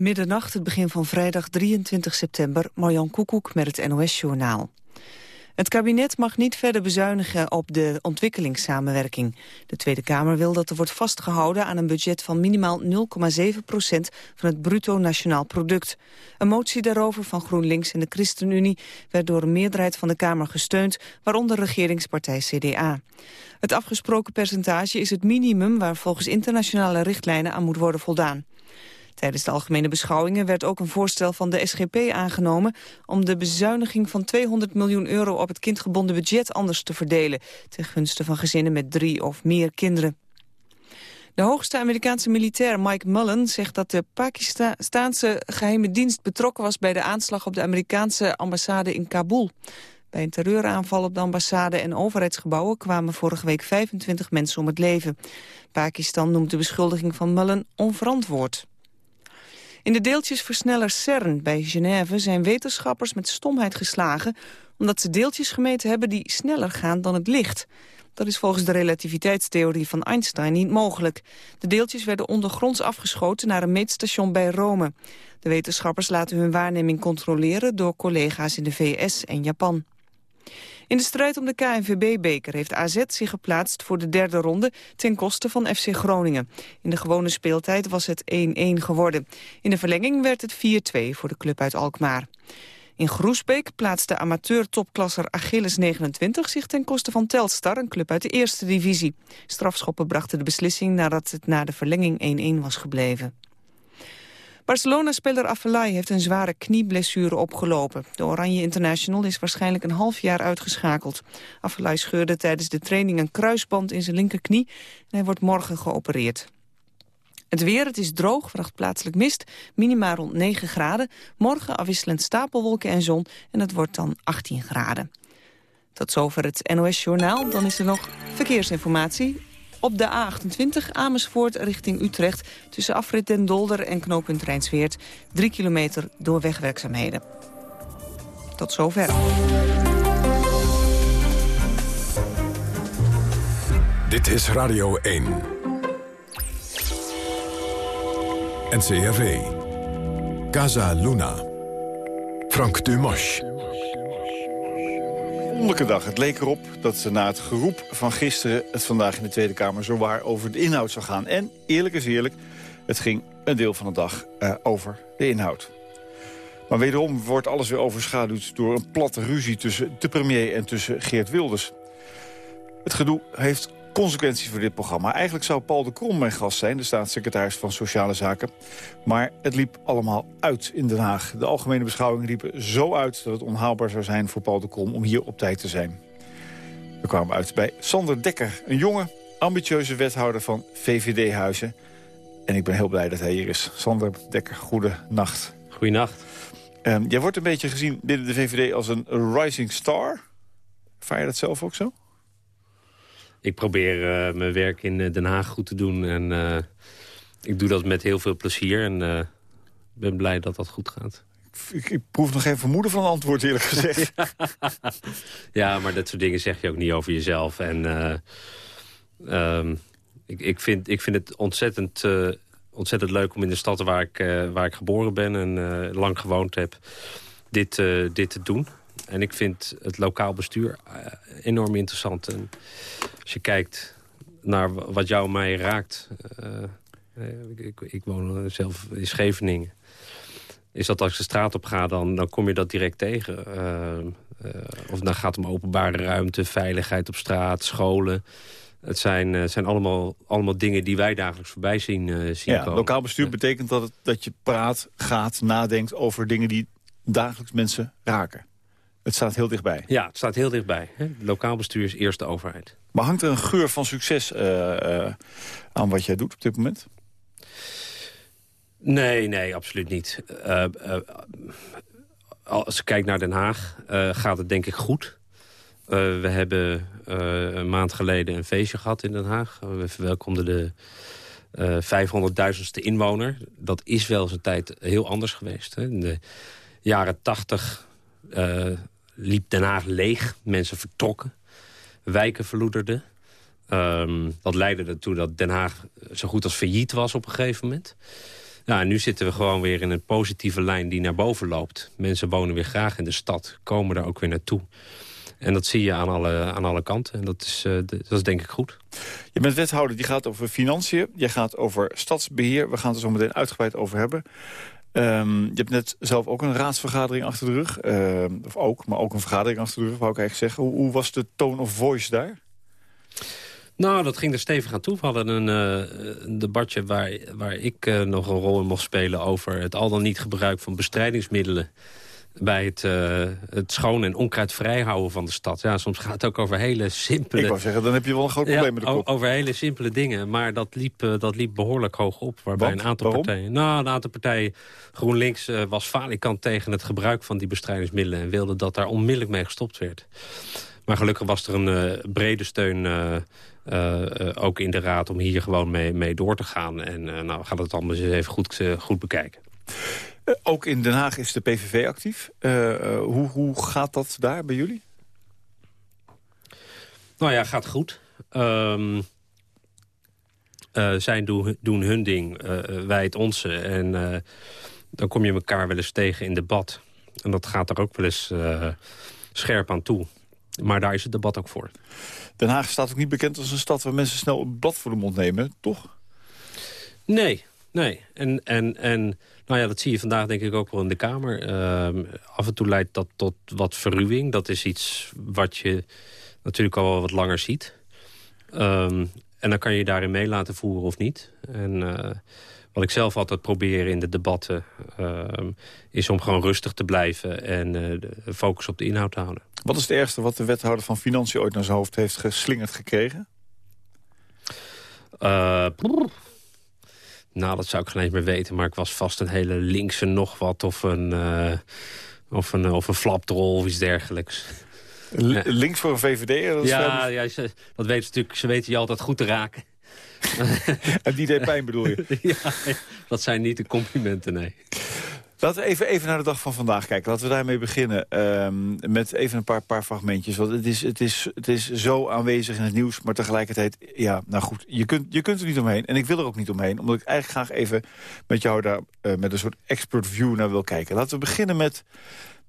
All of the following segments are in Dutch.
Middernacht, het begin van vrijdag 23 september, Marjan Koekoek met het NOS-journaal. Het kabinet mag niet verder bezuinigen op de ontwikkelingssamenwerking. De Tweede Kamer wil dat er wordt vastgehouden aan een budget van minimaal 0,7 procent van het bruto nationaal product. Een motie daarover van GroenLinks en de ChristenUnie werd door een meerderheid van de Kamer gesteund, waaronder regeringspartij CDA. Het afgesproken percentage is het minimum waar volgens internationale richtlijnen aan moet worden voldaan. Tijdens de algemene beschouwingen werd ook een voorstel van de SGP aangenomen om de bezuiniging van 200 miljoen euro op het kindgebonden budget anders te verdelen, ten gunste van gezinnen met drie of meer kinderen. De hoogste Amerikaanse militair Mike Mullen zegt dat de Pakistaanse geheime dienst betrokken was bij de aanslag op de Amerikaanse ambassade in Kabul. Bij een terreuraanval op de ambassade en overheidsgebouwen kwamen vorige week 25 mensen om het leven. Pakistan noemt de beschuldiging van Mullen onverantwoord. In de deeltjesversneller CERN bij Genève zijn wetenschappers met stomheid geslagen... omdat ze deeltjes gemeten hebben die sneller gaan dan het licht. Dat is volgens de relativiteitstheorie van Einstein niet mogelijk. De deeltjes werden ondergronds afgeschoten naar een meetstation bij Rome. De wetenschappers laten hun waarneming controleren door collega's in de VS en Japan. In de strijd om de KNVB-beker heeft AZ zich geplaatst voor de derde ronde ten koste van FC Groningen. In de gewone speeltijd was het 1-1 geworden. In de verlenging werd het 4-2 voor de club uit Alkmaar. In Groesbeek plaatste amateur-topklasser Achilles 29 zich ten koste van Telstar, een club uit de eerste divisie. Strafschoppen brachten de beslissing nadat het na de verlenging 1-1 was gebleven. Barcelona-speler Afellay heeft een zware knieblessure opgelopen. De Oranje International is waarschijnlijk een half jaar uitgeschakeld. Afellay scheurde tijdens de training een kruisband in zijn linkerknie... en hij wordt morgen geopereerd. Het weer, het is droog, vraagt plaatselijk mist, minima rond 9 graden. Morgen afwisselend stapelwolken en zon en het wordt dan 18 graden. Tot zover het NOS Journaal. Dan is er nog verkeersinformatie. Op de A28 Amersfoort richting Utrecht... tussen afrit Den Dolder en knooppunt Rijnsweert... 3 kilometer door wegwerkzaamheden. Tot zover. Dit is Radio 1. NCRV. Casa Luna. Frank Dumas wonderlijke dag. Het leek erop dat ze na het geroep van gisteren... het vandaag in de Tweede Kamer zo waar over de inhoud zou gaan. En eerlijk is eerlijk, het ging een deel van de dag uh, over de inhoud. Maar wederom wordt alles weer overschaduwd door een platte ruzie... tussen de premier en tussen Geert Wilders. Het gedoe heeft consequenties voor dit programma. Eigenlijk zou Paul de Krom mijn gast zijn, de staatssecretaris van Sociale Zaken. Maar het liep allemaal uit in Den Haag. De algemene beschouwingen liepen zo uit dat het onhaalbaar zou zijn voor Paul de Krom om hier op tijd te zijn. We kwamen uit bij Sander Dekker, een jonge, ambitieuze wethouder van VVD-huizen. En ik ben heel blij dat hij hier is. Sander Dekker, goede nacht. Goedenacht. Um, jij wordt een beetje gezien binnen de VVD als een rising star. Vaar je dat zelf ook zo? Ik probeer uh, mijn werk in eh, Den Haag goed te doen. En uh, ik doe dat met heel veel plezier. En uh, ben blij dat dat goed gaat. Ik, ik proef nog geen vermoeden van antwoord, eerlijk gezegd. ja, maar dat soort dingen zeg je ook niet over jezelf. En um, ik, ik, vind, ik vind het ontzettend, ontzettend leuk om in de stad waar ik, waar ik geboren ben... en lang gewoond heb, dit, dit te doen. En ik vind het lokaal bestuur enorm interessant. En als je kijkt naar wat jou en mij raakt... Uh, ik, ik, woon zelf in Scheveningen. Is dat als ik de straat op ga, dan, dan kom je dat direct tegen. Of dan gaat het om openbare ruimte, veiligheid op straat, scholen. Het zijn, het zijn allemaal, allemaal dingen die wij dagelijks voorbij zien, zien ja, komen. Lokaal bestuur betekent dat, het, dat je praat, gaat, nadenkt over dingen die dagelijks mensen raken. Het staat heel dichtbij. Ja, het staat heel dichtbij. Hè? Lokaal bestuur is eerste overheid. Maar hangt er een geur van succes uh, uh, aan wat jij doet op dit moment? Nee, nee, absoluut niet. Uh, als ik kijk naar Den Haag, gaat het denk ik goed. we hebben een maand geleden een feestje gehad in Den Haag. We verwelkomden de 500.000ste inwoner. Dat is wel eens een tijd heel anders geweest. Hè? In de jaren 80 liep Den Haag leeg. Mensen vertrokken. Wijken verloederden. Um, dat leidde ertoe dat Den Haag zo goed als failliet was op een gegeven moment. Ja, nu zitten we gewoon weer in een positieve lijn die naar boven loopt. Mensen wonen weer graag in de stad, komen daar ook weer naartoe. En dat zie je aan alle, aan alle kanten. En dat is, uh, dat is denk ik goed. Je bent wethouder, die gaat over financiën. Je gaat over stadsbeheer. We gaan het er zo meteen uitgebreid over hebben. Um, je hebt net zelf ook een raadsvergadering achter de rug. Uh, of ook, maar ook een vergadering achter de rug, wou ik eigenlijk zeggen. Hoe, was de tone of voice daar? Nou, dat ging er stevig aan toe. We hadden een, uh, een debatje waar, waar ik uh, nog een rol in mocht spelen... over het al dan niet gebruik van bestrijdingsmiddelen bij het, uh, het schoon- en onkruidvrij houden van de stad. Ja, soms gaat het ook over hele simpele... Ik wou zeggen, dan heb je wel een groot probleem met de kop. Over hele simpele dingen, maar dat liep, uh, dat liep behoorlijk hoog op. Waarbij een aantal Waarom? partijen... Nou, een aantal partijen... GroenLinks uh, was falikant tegen het gebruik van die bestrijdingsmiddelen... en wilde dat daar onmiddellijk mee gestopt werd. Maar gelukkig was er een brede steun... ook in de raad om hier gewoon mee, mee door te gaan. En nou, we gaan het allemaal eens even goed, goed bekijken. Ook in Den Haag is de PVV actief. Uh, uh, hoe, hoe gaat dat daar bij jullie? Nou ja, gaat goed. Um, zij doen, doen, hun ding, wij het onze. En dan kom je elkaar wel eens tegen in debat. En dat gaat er ook wel eens scherp aan toe. Maar daar is het debat ook voor. Den Haag staat ook niet bekend als een stad waar mensen snel een blad voor de mond nemen, toch? Nee, nee. En, en, en nou ja, dat zie je vandaag denk ik ook wel in de Kamer. Uh, af en toe leidt dat tot wat verruwing. Dat is iets wat je natuurlijk al wel wat langer ziet. Um, en dan kan je je daarin mee laten voeren of niet. En uh, wat ik zelf altijd probeer in de debatten... Uh, is om gewoon rustig te blijven en de focus op de inhoud te houden. Wat is het ergste wat de wethouder van Financiën ooit naar zijn hoofd heeft geslingerd gekregen? Uh, nou, dat zou ik geen eens meer weten. Maar ik was vast een hele linkse nog wat. Of een, uh, of een, of een flapdrol of iets dergelijks. L ja. Links voor een VVD? Dat ja, ja ze, dat weten ze natuurlijk. Ze weten je altijd goed te raken. en die deed pijn bedoel je? ja, dat zijn niet de complimenten, nee. Laten we even, even naar de dag van vandaag kijken. Laten we daarmee beginnen um, met even een paar, paar fragmentjes. Want het is, het, is, het is zo aanwezig in het nieuws, maar tegelijkertijd... ja, nou goed, je kunt, je kunt er niet omheen. En ik wil er ook niet omheen, omdat ik eigenlijk graag even met jou daar... Uh, met een soort expert view naar wil kijken. Laten we beginnen met...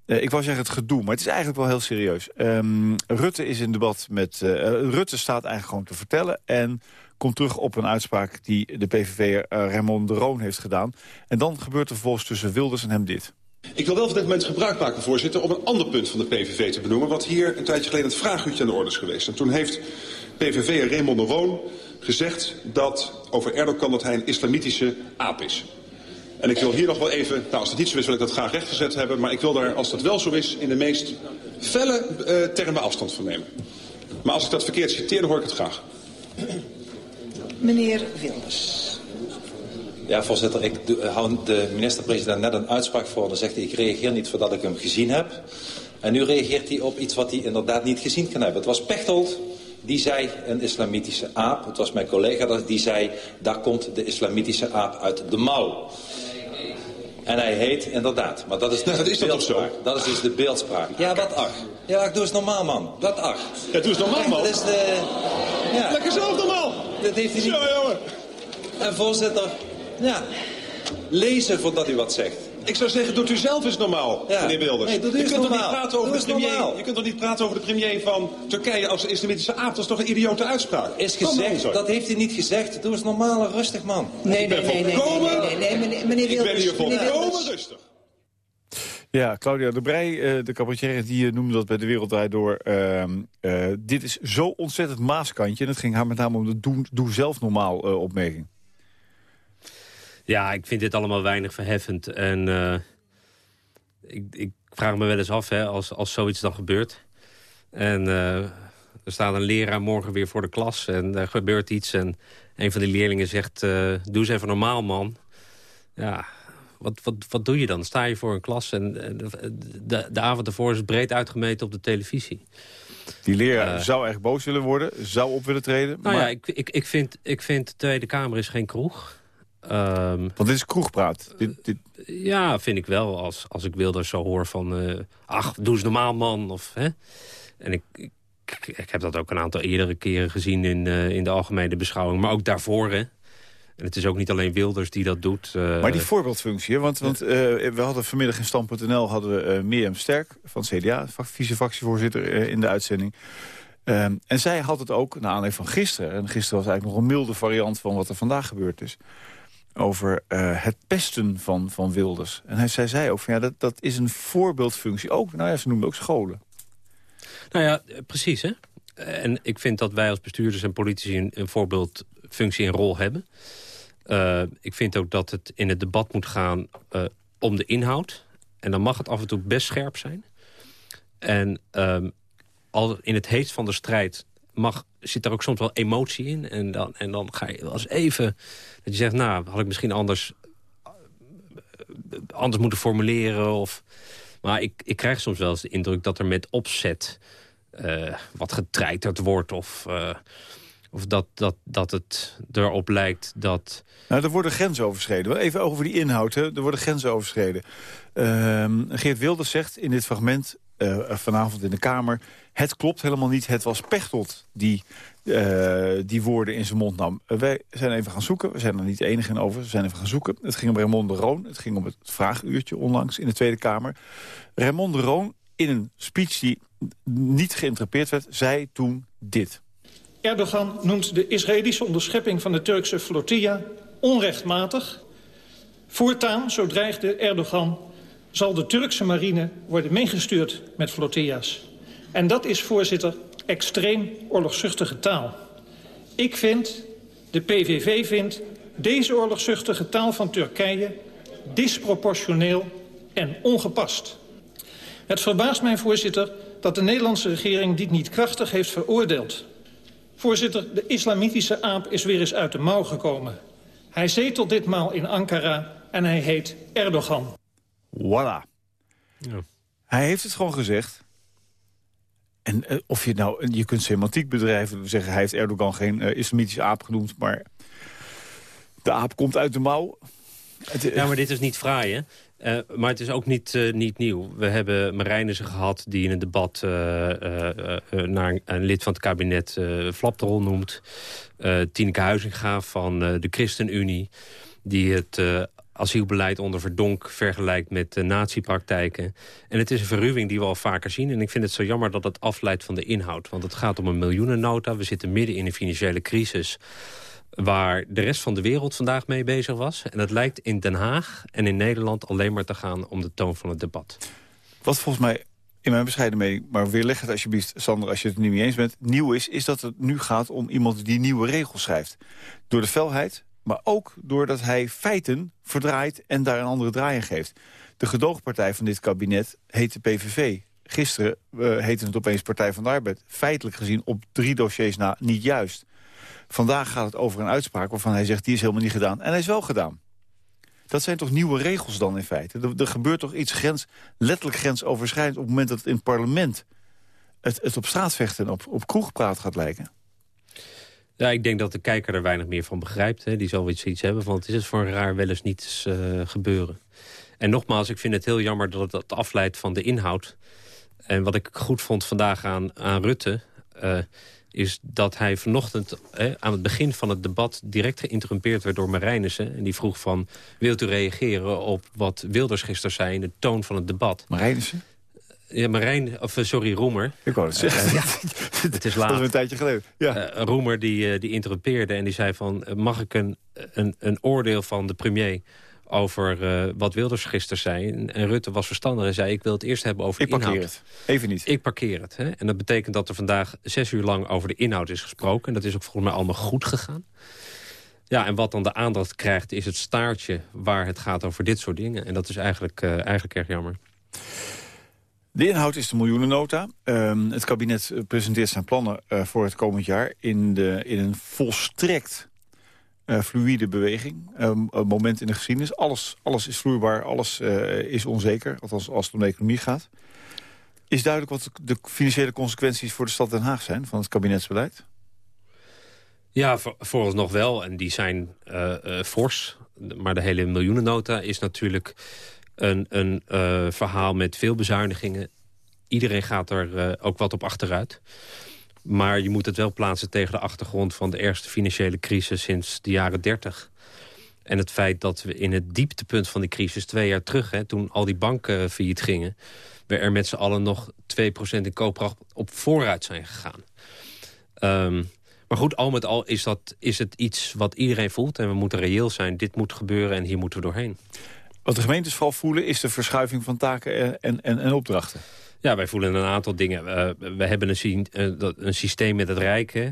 Uh, ik wou zeggen het gedoe, maar het is eigenlijk wel heel serieus. Um, Rutte is in debat met... Uh, Rutte staat eigenlijk gewoon te vertellen en komt terug op een uitspraak die de PVV'er uh, Raymond de Roon heeft gedaan. En dan gebeurt er vervolgens tussen Wilders en hem dit. Ik wil wel van dit moment gebruik maken, voorzitter, om een ander punt van de PVV te benoemen... wat hier een tijdje geleden het vraaguurtje aan de orde is geweest. En toen heeft PVV'er Raymond de Roon gezegd dat over Erdogan dat hij een islamitische aap is. En ik wil hier nog wel even, nou als het niet zo is wil ik dat graag rechtgezet hebben... maar ik wil daar, als dat wel zo is, in de meest felle uh, termen afstand van nemen. Maar als ik dat verkeerd citeer, dan hoor ik het graag. Meneer Wilders. Ja, voorzitter, ik hou de minister-president net een uitspraak voor. Dan zegt hij, ik reageer niet voordat ik hem gezien heb. En nu reageert hij op iets wat hij inderdaad niet gezien kan hebben. Het was Pechtold, die zei een islamitische aap. Het was mijn collega die zei, daar komt de islamitische aap uit de mouw. En hij heet inderdaad, maar dat is dus dat is de toch zo? Dat is dus de beeldspraak. Ja, wat ach. Ja, doe eens normaal, man. Wat ach. Ja, doe eens normaal, man. Dat is de... Ja. Lekker zelf normaal. Dat heeft hij niet... Zo, jongen. En voorzitter, ja, lezen voordat u wat zegt. Ik zou zeggen, doet u zelf eens normaal, Ja. meneer Wilders. Nee, doe je, eens kunt toch niet normaal. praten over de eens premier, normaal. je kunt toch niet praten over de premier van Turkije als islamitische aap? Dat is toch een idiote uitspraak? Is gezegd, dat heeft hij niet gezegd. Doe eens normaal en rustig, man. Nee, ben nee, nee, nee, volkomen- nee, nee, nee, meneer, meneer Ik ben Wilders. hier meneer volkomen Wilders. rustig. Ja, Claudia de Brij, uh, de cabaretier, die uh, noemde dat bij de Wereld Draait Door. Uh, dit is zo ontzettend maaskantje. En het ging haar met name om de doe, zelf normaal opmerking. Ja, ik vind dit allemaal weinig verheffend. En ik, ik, vraag me wel eens af, hè, als, als zoiets dan gebeurt. En er staat een leraar morgen weer voor de klas en er gebeurt iets. En een van die leerlingen zegt, doe eens even normaal, man. Ja, wat, wat, wat doe je dan? Sta je voor een klas en de, de avond ervoor is breed uitgemeten op de televisie. Die leraar uh, zou eigenlijk boos willen worden, zou op willen treden. Nou maar... ja, ik, ik, ik, vind, ik vind de Tweede Kamer is geen kroeg. Um, Want dit is kroegpraat. Dit, dit... Ja, vind ik wel. Als, als ik Wilders zo hoor van... Uh, ach, doe eens normaal, man. Of, hè? En ik, ik, ik, heb dat ook een aantal eerdere keren gezien... in, uh, in de algemene beschouwing. Maar ook daarvoor, hè. En het is ook niet alleen Wilders die dat doet. maar die voorbeeldfunctie, want, want we hadden vanmiddag in Stand.nl... hadden we Mirjam Sterk van CDA, vice-fractievoorzitter in de uitzending... Ehm, en zij had het ook, naar aanleiding van gisteren... en gisteren was eigenlijk nog een milde variant van wat er vandaag gebeurd is... over uh, het pesten van, van Wilders. En hij, zij zei ook, van, ja, dat, dat is een voorbeeldfunctie. Ook, nou ja, ze noemden ook scholen. Nou ja, precies, hè. En ik vind dat wij als bestuurders en politici een, een voorbeeldfunctie en rol hebben. Uh, ik vind ook dat het in het debat moet gaan uh, om de inhoud. En dan mag het af en toe best scherp zijn. En um, al in het heet van de strijd mag, zit er ook soms wel emotie in. En dan, en dan ga je als even... Dat je zegt, nou, had ik misschien anders, anders moeten formuleren. Of, maar ik, ik krijg soms wel eens de indruk dat er met opzet... Wat getreiterd wordt of... of dat, dat, dat het erop lijkt dat... Nou, er worden grenzen overschreden. Even over die inhoud, hè. er worden grenzen overschreden. Uh, Geert Wilders zegt in dit fragment uh, vanavond in de Kamer... het klopt helemaal niet, het was Pechtold die uh, die woorden in zijn mond nam. Uh, wij zijn even gaan zoeken, we zijn er niet de enige in over. We zijn even gaan zoeken. Het ging om Raymond de Roon. Het ging om het vraaguurtje onlangs in de Tweede Kamer. Raymond de Roon, in een speech die niet geïnterpreteerd werd... zei toen dit. Erdogan noemt de Israëlische onderschepping van de Turkse flotilla onrechtmatig. Voortaan, zo dreigde Erdogan zal de Turkse marine worden meegestuurd met flotilla's. En dat is, voorzitter, extreem oorlogzuchtige taal. Ik vind, de PVV vindt, deze oorlogzuchtige taal van Turkije disproportioneel en ongepast. Het verbaast mij, voorzitter, dat de Nederlandse regering dit niet krachtig heeft veroordeeld. Voorzitter, de islamitische aap is weer eens uit de mouw gekomen. Hij zetelt ditmaal in Ankara en hij heet Erdogan. Voilà. Ja. Hij heeft het gewoon gezegd. En uh, of je nou, je kunt semantiek bedrijven zeggen... hij heeft Erdogan geen uh, islamitische aap genoemd, maar de aap komt uit de mouw. Ja, maar dit is niet fraai, hè? Uh, maar het is ook niet, uh, niet nieuw. We hebben Marijnissen gehad die in een debat uh, naar een lid van het kabinet flapdrol noemt. Tineke Huizinga van de ChristenUnie die het asielbeleid onder verdonk vergelijkt met uh, natiepraktijken. En het is een verruwing die we al vaker zien. En ik vind het zo jammer dat het afleidt van de inhoud. Want het gaat om een miljoenennota. We zitten midden in een financiële crisis waar de rest van de wereld vandaag mee bezig was. En het lijkt in Den Haag en in Nederland alleen maar te gaan om de toon van het debat. Wat volgens mij in mijn bescheiden mening, maar weerleg het alsjeblieft, Sander, als je het niet mee eens bent, nieuw is, is dat het nu gaat om iemand die nieuwe regels schrijft. Door de felheid, maar ook doordat hij feiten verdraait en daar een andere draai in geeft. De gedoogpartij van dit kabinet heet de PVV. Gisteren uh, heette het opeens Partij van de Arbeid. Feitelijk gezien op drie dossiers na niet juist. Vandaag gaat het over een uitspraak waarvan hij zegt... die is helemaal niet gedaan. En hij is wel gedaan. Dat zijn toch nieuwe regels dan in feite? Er, gebeurt toch iets grens, letterlijk grensoverschrijdend... op het moment dat het in het parlement het, het op straatvechten en op, op kroegpraat gaat lijken? Ja, ik denk dat de kijker er weinig meer van begrijpt. Hè. Die zal iets, iets hebben van het is voor een raar wel eens niets uh, gebeuren. En nogmaals, ik vind het heel jammer dat het afleidt van de inhoud. En wat ik goed vond vandaag aan, aan Rutte... Uh, is dat hij vanochtend aan het begin van het debat... direct geïnterrumpeerd werd door Marijnissen. En die vroeg van, wilt u reageren op wat Wilders gisteren zei... in de toon van het debat? Marijnissen? Ja, Marijn, of eh, sorry, Roemer. Ik wou het zeggen. Uh, ja, het is laat. Dat is een tijdje geleden. Ja. Uh, Roemer die, die interrumpeerde en die zei van... mag ik een, een, een oordeel van de premier over uh, wat Wilders gisteren zei. En Rutte was verstandig en zei... ik wil het eerst hebben over ik de inhoud. Ik parkeer het. Even niet. Ik parkeer het. Hè? En dat betekent dat er vandaag zes uur lang over de inhoud is gesproken. En dat is ook volgens mij allemaal goed gegaan. Ja, en wat dan de aandacht krijgt is het staartje... waar het gaat over dit soort dingen. En dat is eigenlijk, uh, eigenlijk erg jammer. De inhoud is de miljoenennota. Um, het kabinet presenteert zijn plannen uh, voor het komend jaar... in, de, in een volstrekt uh, fluïde beweging. Um, een moment in de geschiedenis. Alles, alles is vloeibaar, alles uh, is onzeker. Althans, als het om de economie gaat. Is duidelijk wat de financiële consequenties voor de stad Den Haag zijn... van het kabinetsbeleid? Ja, voor, vooralsnog wel. En die zijn uh, fors. Maar de hele miljoenennota is natuurlijk een, een verhaal met veel bezuinigingen. Iedereen gaat er ook wat op achteruit. Maar je moet het wel plaatsen tegen de achtergrond van de ergste financiële crisis sinds de jaren 30. En het feit dat we in het dieptepunt van die crisis twee jaar terug... Hè, toen al die banken failliet gingen... we er met z'n allen nog 2% in koopkracht op vooruit zijn gegaan. Um, maar goed, al met al is, dat, is het iets wat iedereen voelt. En we moeten reëel zijn. Dit moet gebeuren en hier moeten we doorheen. Wat de gemeentes vooral voelen is de verschuiving van taken en, en, en opdrachten. Ja, wij voelen een aantal dingen. Uh, we hebben een, uh, een, systeem met het Rijk. Uh,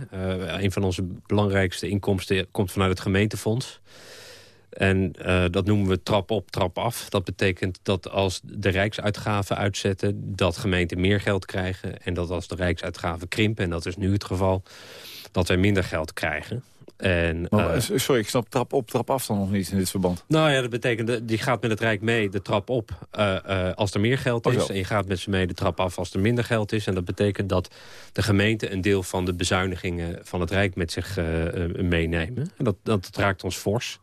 een van onze belangrijkste inkomsten komt vanuit het gemeentefonds. En dat noemen we trap op, trap af. Dat betekent dat als de rijksuitgaven uitzetten... dat gemeenten meer geld krijgen. En dat als de rijksuitgaven krimpen, en dat is nu het geval dat wij minder geld krijgen. En, maar, uh, sorry, ik snap trap op, trap af dan nog niet in dit verband. Nou ja, dat betekent, die gaat met het Rijk mee de trap op uh, uh, als er meer geld is. en je gaat met ze mee de trap af als er minder geld is. En dat betekent dat de gemeente een deel van de bezuinigingen van het Rijk met zich meenemen. En dat, dat raakt ons fors.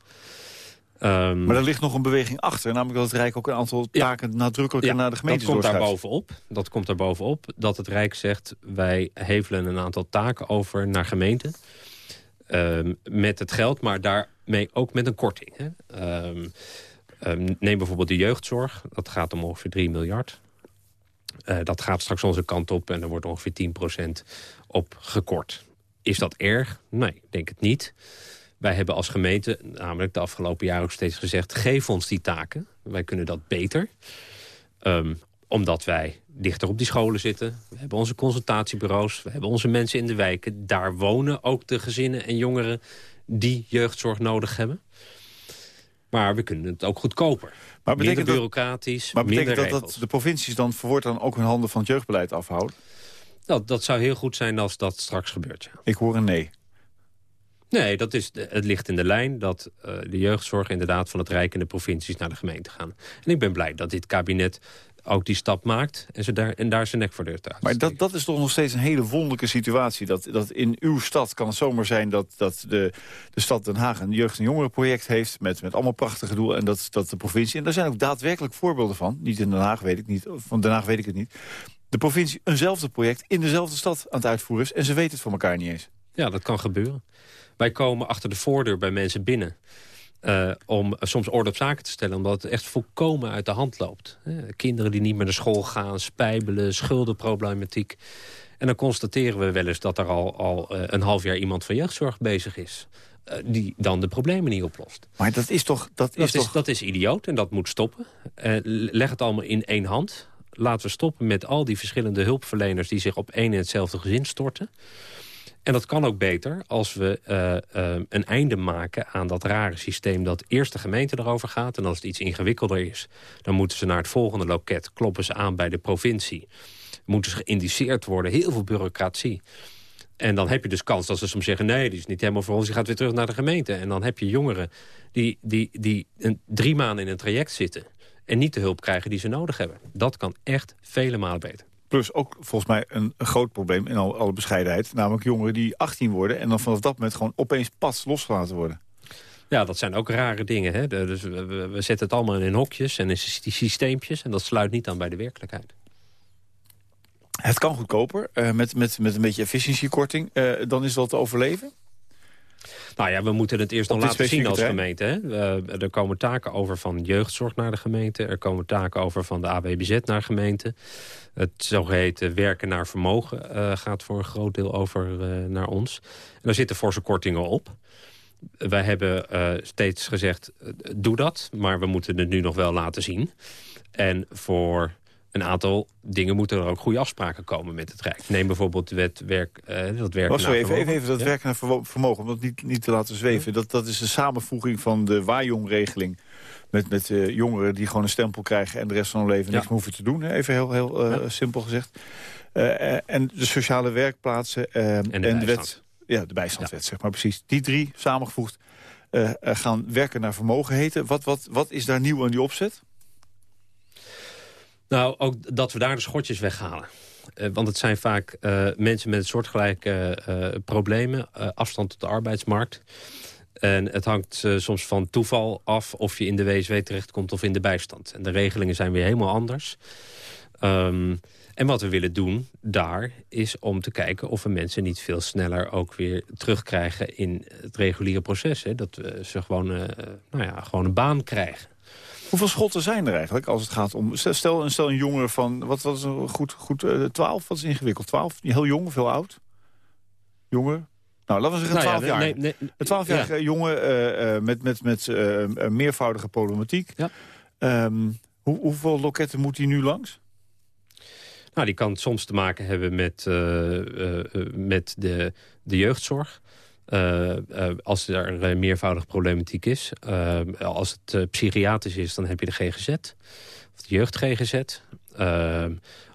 Um, maar er ligt nog een beweging achter. Namelijk dat het Rijk ook een aantal taken nadrukkelijker naar de gemeente dat komt daar bovenop. Dat komt daar bovenop. Dat het Rijk zegt, wij hevelen een aantal taken over naar gemeenten. Um, met het geld, maar daarmee ook met een korting. Hè. Um, neem bijvoorbeeld de jeugdzorg. Dat gaat om ongeveer 3 miljard. Uh, dat gaat straks onze kant op en er wordt ongeveer 10% op gekort. Is dat erg? Nee, ik denk het niet. Wij hebben als gemeente, namelijk de afgelopen jaren ook steeds gezegd... geef ons die taken, wij kunnen dat beter. Omdat wij dichter op die scholen zitten. We hebben onze consultatiebureaus, we hebben onze mensen in de wijken. Daar wonen ook de gezinnen en jongeren die jeugdzorg nodig hebben. Maar we kunnen het ook goedkoper. Maar minder bureaucratisch, dat, maar betekent dat, dat de provincies dan verwoord dan ook hun handen van het jeugdbeleid afhouden? Nou, dat zou heel goed zijn als dat straks gebeurt, ja. Ik hoor een nee. Nee, dat is, het ligt in de lijn dat uh, de jeugdzorg inderdaad van het Rijk en de provincies naar de gemeente gaan. En ik ben blij dat dit kabinet ook die stap maakt en, ze daar, en daar zijn nek voor de uit. Maar dat, dat is toch nog steeds een hele wonderlijke situatie. Dat, dat in uw stad kan het zomaar zijn dat, dat de, de stad Den Haag een jeugd- en jongerenproject heeft... Met, met allemaal prachtige doelen en dat, dat de provincie... en daar zijn ook daadwerkelijk voorbeelden van. Niet in Den Haag, weet ik niet. Van Den Haag weet ik het niet. De provincie eenzelfde project in dezelfde stad aan het uitvoeren is... en ze weten het van elkaar niet eens. Ja, dat kan gebeuren. Wij komen achter de voordeur bij mensen binnen. Uh, om soms orde op zaken te stellen, omdat het echt volkomen uit de hand loopt. Kinderen die niet meer naar school gaan, spijbelen, schuldenproblematiek. En dan constateren we wel eens dat er al, al uh, een half jaar iemand van jeugdzorg bezig is. die dan de problemen niet oplost. Maar dat is toch... Dat, dat is, toch... dat is idioot en dat moet stoppen. leg het allemaal in één hand. Laten we stoppen met al die verschillende hulpverleners... die zich op één en hetzelfde gezin storten. En dat kan ook beter als we uh, uh, een einde maken aan dat rare systeem... dat eerst de gemeente erover gaat. En als het iets ingewikkelder is, dan moeten ze naar het volgende loket. Kloppen ze aan bij de provincie. Moeten ze geïndiceerd worden. Heel veel bureaucratie. En dan heb je dus kans dat ze soms zeggen... nee, die is niet helemaal voor ons, die gaat weer terug naar de gemeente. En dan heb je jongeren die, die, die een, drie maanden in een traject zitten... en niet de hulp krijgen die ze nodig hebben. Dat kan echt vele malen beter. Plus ook volgens mij een, groot probleem in al, alle bescheidenheid. Namelijk jongeren die 18 worden en dan vanaf dat moment gewoon opeens pas losgelaten worden. Ja, dat zijn ook rare dingen. Hè? Dus we, we, zetten het allemaal in hokjes en in systeempjes. En dat sluit niet aan bij de werkelijkheid. Het kan goedkoper, uh, met, met, met een beetje efficiëntiekorting. Uh, dan is dat te overleven? Nou ja, we moeten het eerst nog laten zien als gemeente. Hè? er komen taken over van jeugdzorg naar de gemeente. Er komen taken over van de AWBZ naar gemeente. Het zogeheten werken naar vermogen uh, gaat voor een groot deel over uh, naar ons. En daar zitten forse kortingen op. Wij hebben uh, steeds gezegd, doe dat. Maar we moeten het nu nog wel laten zien. En voor een aantal dingen moeten er ook goede afspraken komen met het Rijk. Neem bijvoorbeeld wet werk, uh, dat werk oh, sorry, even, even, even, dat ja? werken naar vermogen, om dat niet, niet te laten zweven. Dat, dat is de samenvoeging van de Waaijong-regeling... met, met uh, jongeren die gewoon een stempel krijgen... en de rest van hun leven ja. niks meer hoeven te doen. Even heel, heel uh, ja. simpel gezegd. en de sociale werkplaatsen en, en, de, en de wet... Ja, de bijstandswet, zeg maar precies. Die drie samengevoegd gaan werken naar vermogen heten. Wat, wat, wat is daar nieuw aan die opzet? Nou, ook dat we daar de schotjes weghalen. Uh, want het zijn vaak uh, mensen met soortgelijke uh, problemen. afstand tot de arbeidsmarkt. En het hangt soms van toeval af of je in de WSW terechtkomt of in de bijstand. En de regelingen zijn weer helemaal anders. Ehm, en wat we willen doen daar is om te kijken of we mensen niet veel sneller ook weer terugkrijgen in het reguliere proces. Hè? Dat we ze gewoon, nou ja, gewoon een baan krijgen. Hoeveel schotten zijn er eigenlijk als het gaat om... Stel, stel een jongen van, wat was een goed, goed uh, 12, wat is ingewikkeld? 12, heel jong of heel oud? Jongen? Nou, laten we zeggen 12 nou ja, jaar. Nee, nee, een 12-jarige ja. jongen uh, uh, met, met, met meervoudige problematiek. Ja. Um, hoe, hoeveel loketten moet hij nu langs? Nou, die kan soms te maken hebben met, met de, de jeugdzorg. Als er meervoudige problematiek is. als het psychiatrisch is, dan heb je de GGZ. Of de jeugd GGZ.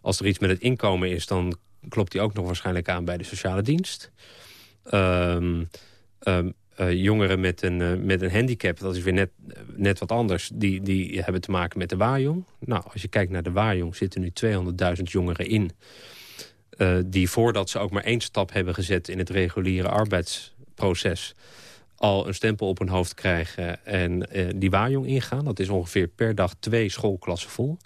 als er iets met het inkomen is, dan klopt die ook nog waarschijnlijk aan bij de sociale dienst. Um, uh, jongeren met een, met een handicap, dat is weer net, net wat anders... Die, die hebben te maken met de waaijong. Nou, als je kijkt naar de waaijong zitten nu 200.000 jongeren in... Die voordat ze ook maar één stap hebben gezet in het reguliere arbeidsproces al een stempel op hun hoofd krijgen en uh, die waaijong ingaan. Dat is ongeveer per dag twee schoolklassen vol.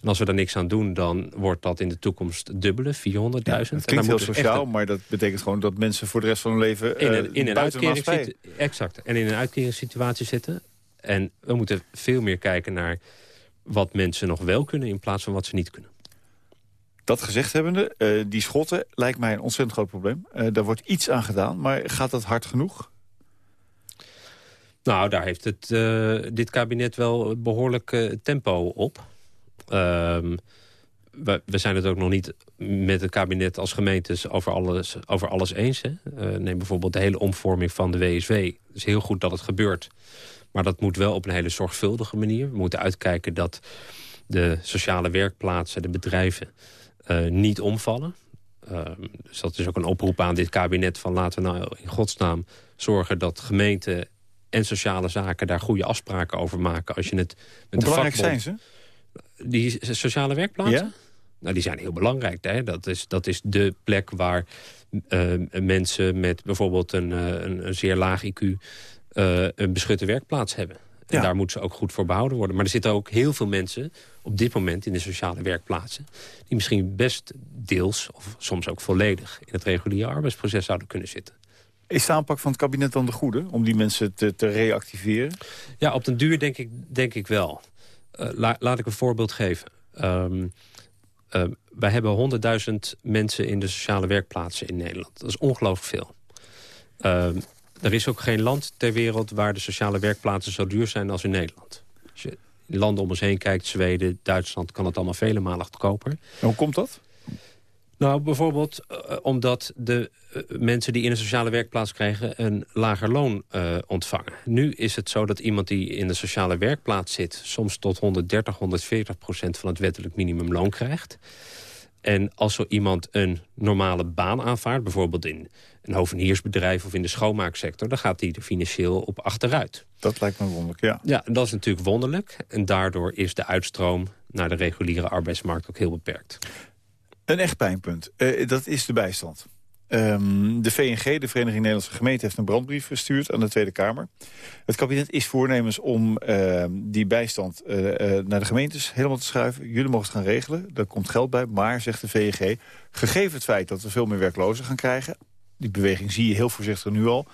En als we daar niks aan doen, dan wordt dat in de toekomst dubbele, 400.000. Ja, het klinkt heel sociaal, maar dat betekent gewoon dat mensen voor de rest van hun leven in een, uh, in een uitkeringssituatie Exact, en in een uitkeringssituatie zitten. En we moeten veel meer kijken naar wat mensen nog wel kunnen in plaats van wat ze niet kunnen. Dat gezegd hebbende, uh, die schotten lijkt mij een ontzettend groot probleem. Uh, daar wordt iets aan gedaan, maar gaat dat hard genoeg? Nou, daar heeft het, uh, dit kabinet wel behoorlijk tempo op. Um, we, zijn het ook nog niet met het kabinet als gemeentes over alles, over alles eens. Hè? Neem bijvoorbeeld de hele omvorming van de WSW. Het is heel goed dat het gebeurt. Maar dat moet wel op een hele zorgvuldige manier. We moeten uitkijken dat de sociale werkplaatsen, de bedrijven... niet omvallen. Ehm, dus dat is ook een oproep aan dit kabinet van laten we nou in godsnaam zorgen dat gemeenten en sociale zaken daar goede afspraken over maken. Als je het met Hoe belangrijk zijn ze? Die sociale werkplaatsen? Ja? Nou, die zijn heel belangrijk. Hè? Dat, is, dat is de plek waar uh, mensen met bijvoorbeeld een, uh, een, een, zeer laag IQ... Uh, een beschutte werkplaats hebben. En ja. daar moeten ze ook goed voor behouden worden. Maar er zitten ook heel veel mensen op dit moment in de sociale werkplaatsen... die misschien best deels, of soms ook volledig... in het reguliere arbeidsproces zouden kunnen zitten. Is de aanpak van het kabinet dan de goede? Om die mensen te, te reactiveren? Ja, op den duur denk ik, denk ik wel. Uh, la, laat ik een voorbeeld geven. Um, uh, wij hebben 100.000 mensen in de sociale werkplaatsen in Nederland. Dat is ongelooflijk veel. Uh, er is ook geen land ter wereld waar de sociale werkplaatsen zo duur zijn als in Nederland. Als je in landen om ons heen kijkt, Zweden, Duitsland... kan het allemaal vele malen goedkoper. En hoe komt dat? Nou, bijvoorbeeld uh, omdat de uh, mensen die in een sociale werkplaats krijgen... een lager loon uh, ontvangen. Nu is het zo dat iemand die in de sociale werkplaats zit... soms tot 130, 140 procent van het wettelijk minimumloon krijgt. En als zo iemand een normale baan aanvaardt... bijvoorbeeld in een hoveniersbedrijf of in de schoonmaaksector... dan gaat hij er financieel op achteruit. Dat lijkt me wonderlijk, ja. Ja, dat is natuurlijk wonderlijk. En daardoor is de uitstroom naar de reguliere arbeidsmarkt ook heel beperkt. Een echt pijnpunt. Uh, dat is de bijstand. Um, de VNG, de Vereniging Nederlandse Gemeenten, heeft een brandbrief gestuurd aan de Tweede Kamer. Het kabinet is voornemens om uh, die bijstand uh, naar de gemeentes helemaal te schuiven. Jullie mogen het gaan regelen, daar komt geld bij. Maar, zegt de VNG, gegeven het feit dat we veel meer werklozen gaan krijgen... die beweging zie je heel voorzichtig nu al...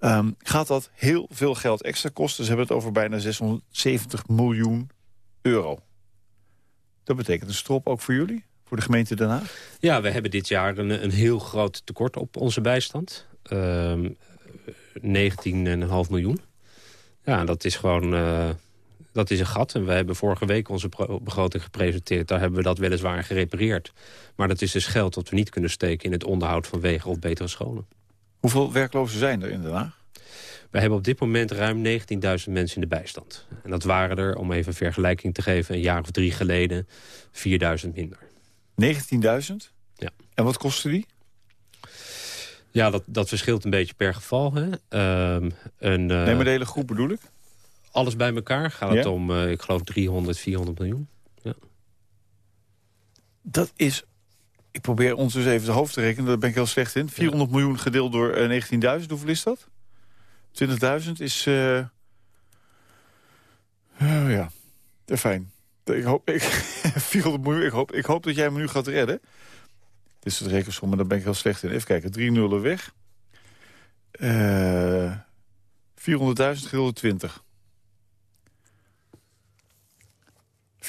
Um, gaat dat heel veel geld extra kosten. Ze hebben het over bijna 670 miljoen euro. Dat betekent een strop ook voor jullie? Voor de gemeente Den Haag? Ja, we hebben dit jaar een, een heel groot tekort op onze bijstand. Uh, 19,5 miljoen. Ja, dat is gewoon... Uh, dat is een gat. En we hebben vorige week onze begroting gepresenteerd. Daar hebben we dat weliswaar gerepareerd. Maar dat is dus geld dat we niet kunnen steken... in het onderhoud van wegen of betere scholen. Hoeveel werklozen zijn er in Den Haag? We hebben op dit moment ruim 19.000 mensen in de bijstand. En dat waren er, om even een vergelijking te geven... een jaar of drie geleden 4.000 minder. 19.000? Ja. En wat kostte die? Ja, dat, dat verschilt een beetje per geval. Hè. Um, een, uh, nee, maar de hele groep bedoel ik? Alles bij elkaar gaat het om, uh, ik geloof, 300, 400 miljoen. Ja. Dat is... Ik probeer ons dus even de hoofd te rekenen, daar ben ik heel slecht in. 400 ja. miljoen gedeeld door uh, 19.000, hoeveel is dat? 20.000 is... Ja, fijn. Ik hoop, ik, 400 miljoen, ik, hoop, ik hoop dat jij me nu gaat redden. Dit is het rekensom, maar daar ben ik heel slecht in. Even kijken, drie nullen weg. Uh, 400.000 gedeeld 20. 400.000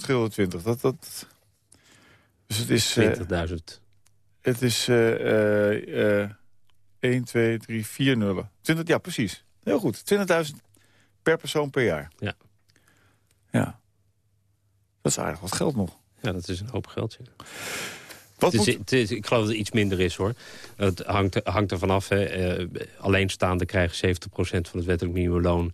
gedeeld 20. Dat, dat... Dus het is... 20.000. het is uh, uh, 1, 2, 3, 4 nullen. 20, ja, precies. Heel goed. 20.000 per persoon per jaar. Ja. Ja. Dat is aardig wat geld nog. Ja, dat is een hoop geld. Ja. Wat het is, het is, ik geloof dat het iets minder is, hoor. Het hangt, hangt er vanaf. Hè. Uh, alleenstaanden krijgen 70% van het wettelijk minimumloon.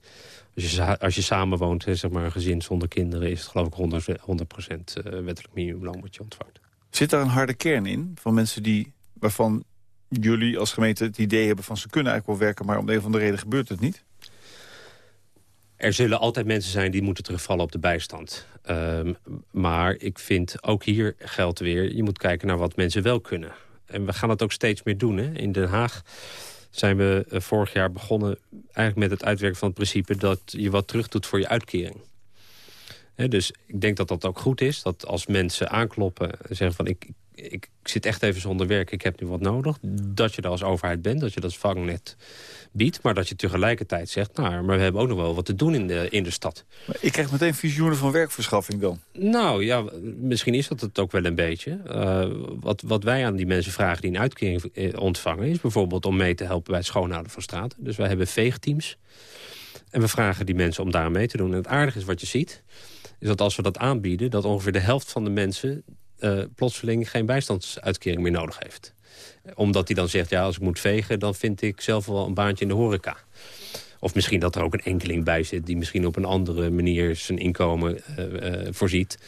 Als je, als je samenwoont, hè, zeg maar een gezin zonder kinderen... is het geloof ik 100%, 100 wettelijk minimumloon wat je ontvangt. Zit daar een harde kern in van mensen die, waarvan jullie als gemeente het idee hebben... van ze kunnen eigenlijk wel werken, maar om de een of andere reden gebeurt het niet? Er zullen altijd mensen zijn die moeten terugvallen op de bijstand. Um, maar ik vind ook hier geldt weer... je moet kijken naar wat mensen wel kunnen. En we gaan dat ook steeds meer doen. Hè? In Den Haag zijn we uh, vorig jaar begonnen... eigenlijk met het uitwerken van het principe... dat je wat terug doet voor je uitkering. Dus ik denk dat dat ook goed is. Dat als mensen aankloppen en zeggen van... ik, ik zit echt even zonder werk, ik heb nu wat nodig. Dat je er als overheid bent, dat je dat vangnet biedt. Maar dat je tegelijkertijd zegt, nou, maar we hebben ook nog wel wat te doen in de, in de stad. Maar ik krijg meteen visioenen van werkverschaffing dan. Nou ja, misschien is dat het ook wel een beetje. Uh, wat, wat wij aan die mensen vragen die een uitkering eh, ontvangen... is bijvoorbeeld om mee te helpen bij het schoonhouden van straten. Dus wij hebben veegteams. En we vragen die mensen om daar mee te doen. En het aardige is wat je ziet, is dat als we dat aanbieden... dat ongeveer de helft van de mensen uh, plotseling geen bijstandsuitkering meer nodig heeft. Omdat hij dan zegt, ja, als ik moet vegen... dan vind ik zelf wel een baantje in de horeca. Of misschien dat er ook een enkeling bij zit... die misschien op een andere manier zijn inkomen uh, uh, voorziet.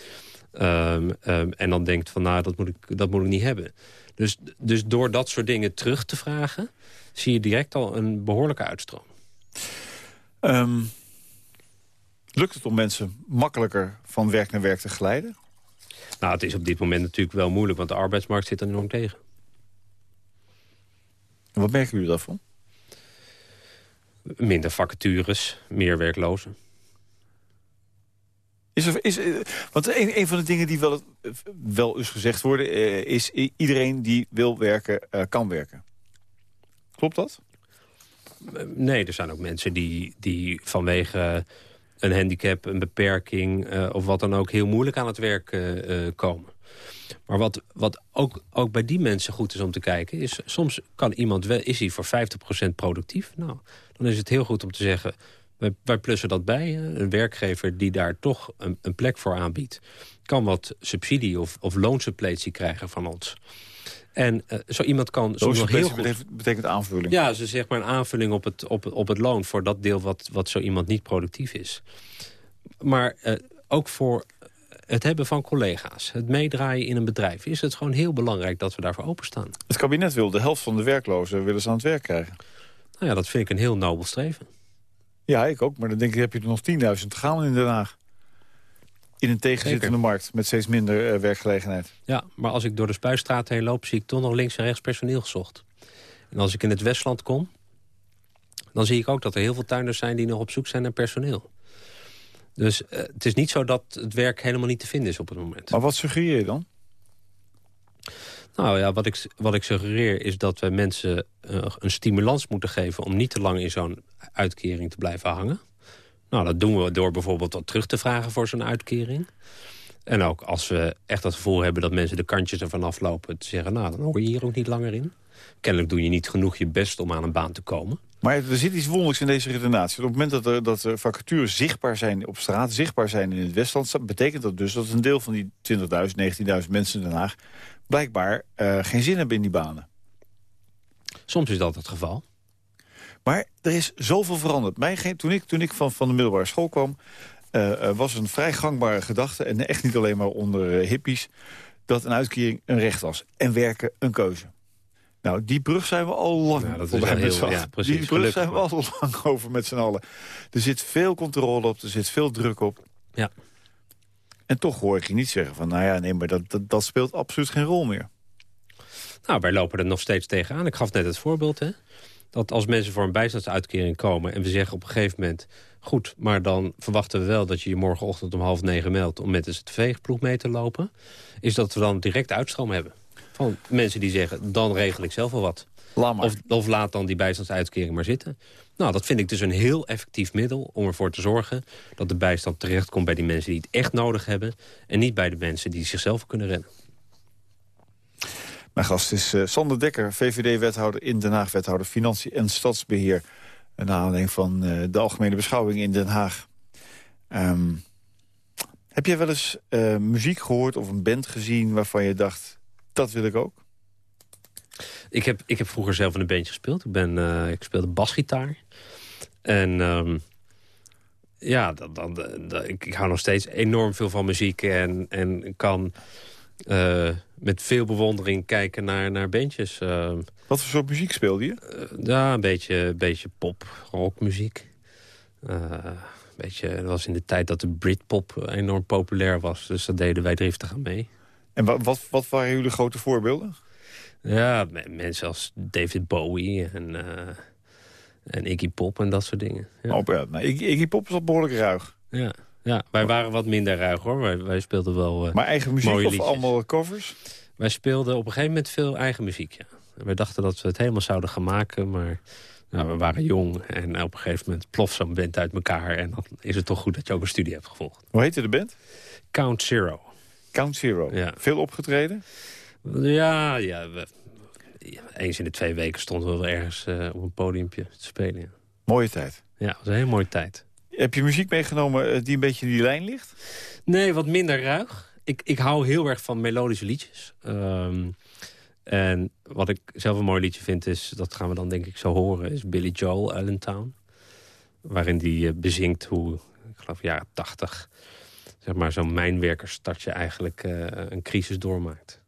Um, um, en dan denkt van, nou, dat moet ik, dat moet ik niet hebben. Dus, dus door dat soort dingen terug te vragen... zie je direct al een behoorlijke uitstroom. Um, lukt het om mensen makkelijker van werk naar werk te glijden? Nou, het is op dit moment natuurlijk wel moeilijk, want de arbeidsmarkt zit er enorm tegen. En wat merken jullie daarvan? Minder vacatures, meer werklozen. Is er, is, want een, een van de dingen die wel, wel eens gezegd worden... Eh, is iedereen die wil werken, eh, kan werken. Klopt dat? Nee, er zijn ook mensen die, die vanwege een handicap, een beperking uh, of wat dan ook... heel moeilijk aan het werk uh, komen. Maar wat, wat ook, ook bij die mensen goed is om te kijken... is soms kan iemand wel, is hij voor 50% productief. Nou, dan is het heel goed om te zeggen... Wij, wij plussen dat bij. Een werkgever die daar toch een, een plek voor aanbiedt... kan wat subsidie of, of loonsuppletie krijgen van ons. En uh, zo iemand kan... nog heel goed, betekent aanvulling? Ja, ze zeg maar een aanvulling op het, op, op het loon... voor dat deel wat, wat zo iemand niet productief is. Maar uh, ook voor het hebben van collega's, het meedraaien in een bedrijf... is het gewoon heel belangrijk dat we daarvoor openstaan. Het kabinet wil de helft van de werklozen willen ze aan het werk krijgen. Nou ja, dat vind ik een heel nobel streven. Ja, ik ook. Maar dan denk ik, heb je er nog 10.000 te gaan in Den Haag. In een tegenzittende markt met steeds minder uh, werkgelegenheid. Ja, maar als ik door de Spuistraat heen loop... zie ik toch nog links en rechts personeel gezocht. En als ik in het Westland kom... dan zie ik ook dat er heel veel tuinders zijn... die nog op zoek zijn naar personeel. Dus uh, het is niet zo dat het werk helemaal niet te vinden is op het moment. Maar wat suggereer je dan? Nou ja, wat ik, wat ik suggereer is dat we mensen uh, een stimulans moeten geven... om niet te lang in zo'n uitkering te blijven hangen. Nou, dat doen we door bijvoorbeeld wat terug te vragen voor zo'n uitkering. En ook als we echt het gevoel hebben dat mensen de kantjes ervan aflopen... te zeggen, nou, dan hoor je hier ook niet langer in. Kennelijk doe je niet genoeg je best om aan een baan te komen. Maar er zit iets wonderlijks in deze redenatie. Op het moment dat er, dat er vacatures zichtbaar zijn op straat... zichtbaar zijn in het Westland... betekent dat dus dat een deel van die 20.000, 19.000 mensen in Den Haag... blijkbaar uh, geen zin hebben in die banen. Soms is dat het geval. Maar er is zoveel veranderd. Mij, toen ik, toen ik van, van de middelbare school kwam... Uh, was een vrij gangbare gedachte... en echt niet alleen maar onder uh, hippies... dat een uitkering een recht was. En werken een keuze. Nou, die brug zijn we al lang ja, dat is heel, ja, precies, Die brug zijn we al lang over met z'n allen. Er zit veel controle op, er zit veel druk op. Ja. En toch hoor ik je niet zeggen van... nou ja, nee, maar dat, dat, dat speelt absoluut geen rol meer. Nou, wij lopen er nog steeds tegenaan. Ik gaf net het voorbeeld, hè. Dat als mensen voor een bijstandsuitkering komen... en we zeggen op een gegeven moment... goed, maar dan verwachten we wel dat je je morgenochtend om half negen meldt... om met de veegploeg mee te lopen... is dat we dan direct uitstroom hebben. Van mensen die zeggen, dan regel ik zelf wel wat. Of, of laat dan die bijstandsuitkering maar zitten. Nou, dat vind ik dus een heel effectief middel om ervoor te zorgen... dat de bijstand terechtkomt bij die mensen die het echt nodig hebben... en niet bij de mensen die zichzelf kunnen redden. Mijn gast is uh, Sander Dekker, VVD-wethouder in Den Haag... wethouder Financiën en Stadsbeheer. Een aanleiding van uh, de Algemene Beschouwing in Den Haag. Um, heb jij wel eens uh, muziek gehoord of een band gezien waarvan je dacht... dat wil ik ook? Ik heb, ik heb vroeger zelf in een bandje gespeeld. Ik, ben, ik speelde basgitaar. En um, ja, dan, dan, ik, ik hou nog steeds enorm veel van muziek. En, en kan uh, met veel bewondering kijken naar, naar bandjes. Uh, Wat voor soort muziek speelde je? Uh, ja, een beetje, beetje pop, rockmuziek. beetje, dat was in de tijd dat de Britpop enorm populair was. Dus daar deden wij driftig aan mee. En wat, wat, wat waren jullie grote voorbeelden? Ja, mensen als David Bowie en, en Iggy Pop en dat soort dingen. Ja. Oh, ja. Nou, Iggy Pop is al behoorlijk ruig. Ja, ja wij waren wat minder ruig hoor. Wij, wij speelden wel uh, Maar eigen muziek of liedjes. allemaal covers? Wij speelden op een gegeven moment veel eigen muziek, ja. wij dachten dat we het helemaal zouden gaan maken, maar... Nou, we waren jong en op een gegeven moment ploft zo'n band uit elkaar... en dan is het toch goed dat je ook een studie hebt gevolgd. Hoe heette de band? Count Zero. Count Zero. Ja. Veel opgetreden? Ja, ja, we, eens in de twee weken stonden we wel ergens uh, op een podiumpje te spelen. Ja. Mooie tijd. Ja, het was een hele mooie tijd. Heb je muziek meegenomen eh, die een beetje in die lijn ligt? Nee, wat minder ruig. Ik, ik hou heel erg van melodische liedjes. Um, en wat ik zelf een mooi liedje vind is, dat gaan we dan denk ik zo horen... is Billy Joel, Allentown. Waarin die uh, bezingt hoe, ik geloof jaren tachtig... zeg maar zo'n mijnwerkersstadje eigenlijk uh, een crisis doormaakt.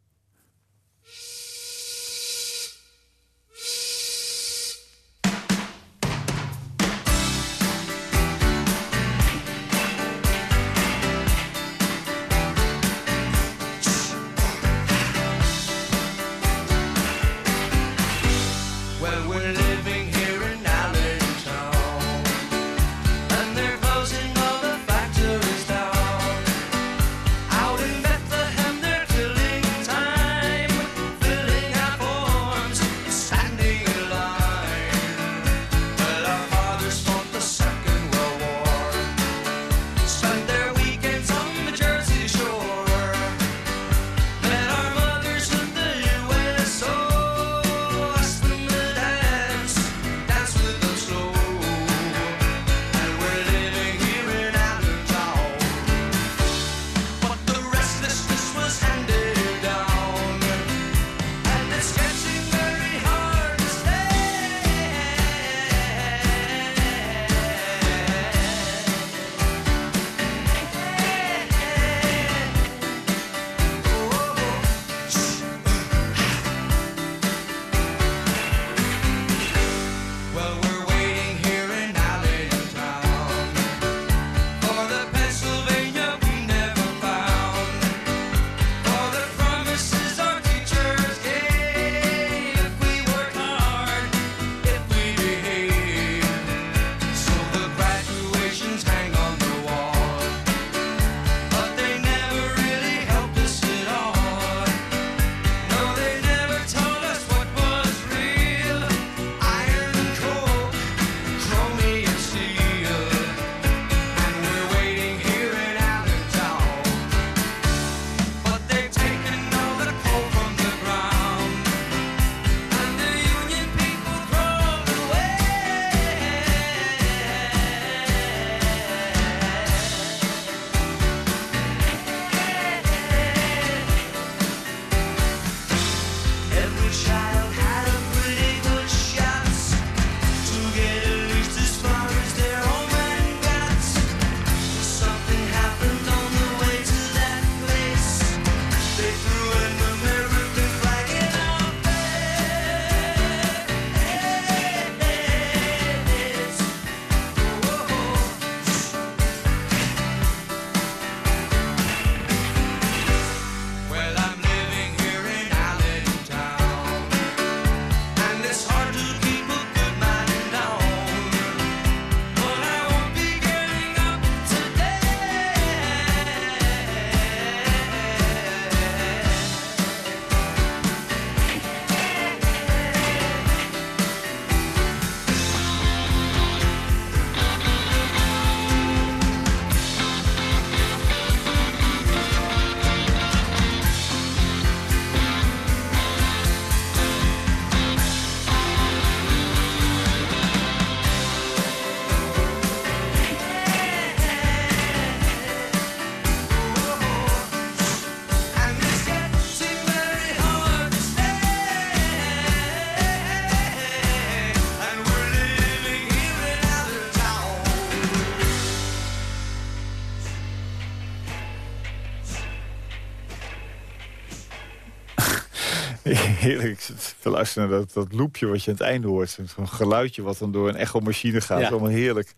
Heerlijk te luisteren naar dat, dat loopje wat je aan het einde hoort. Zo'n geluidje wat dan door een echomachine gaat. Ja. allemaal heerlijk.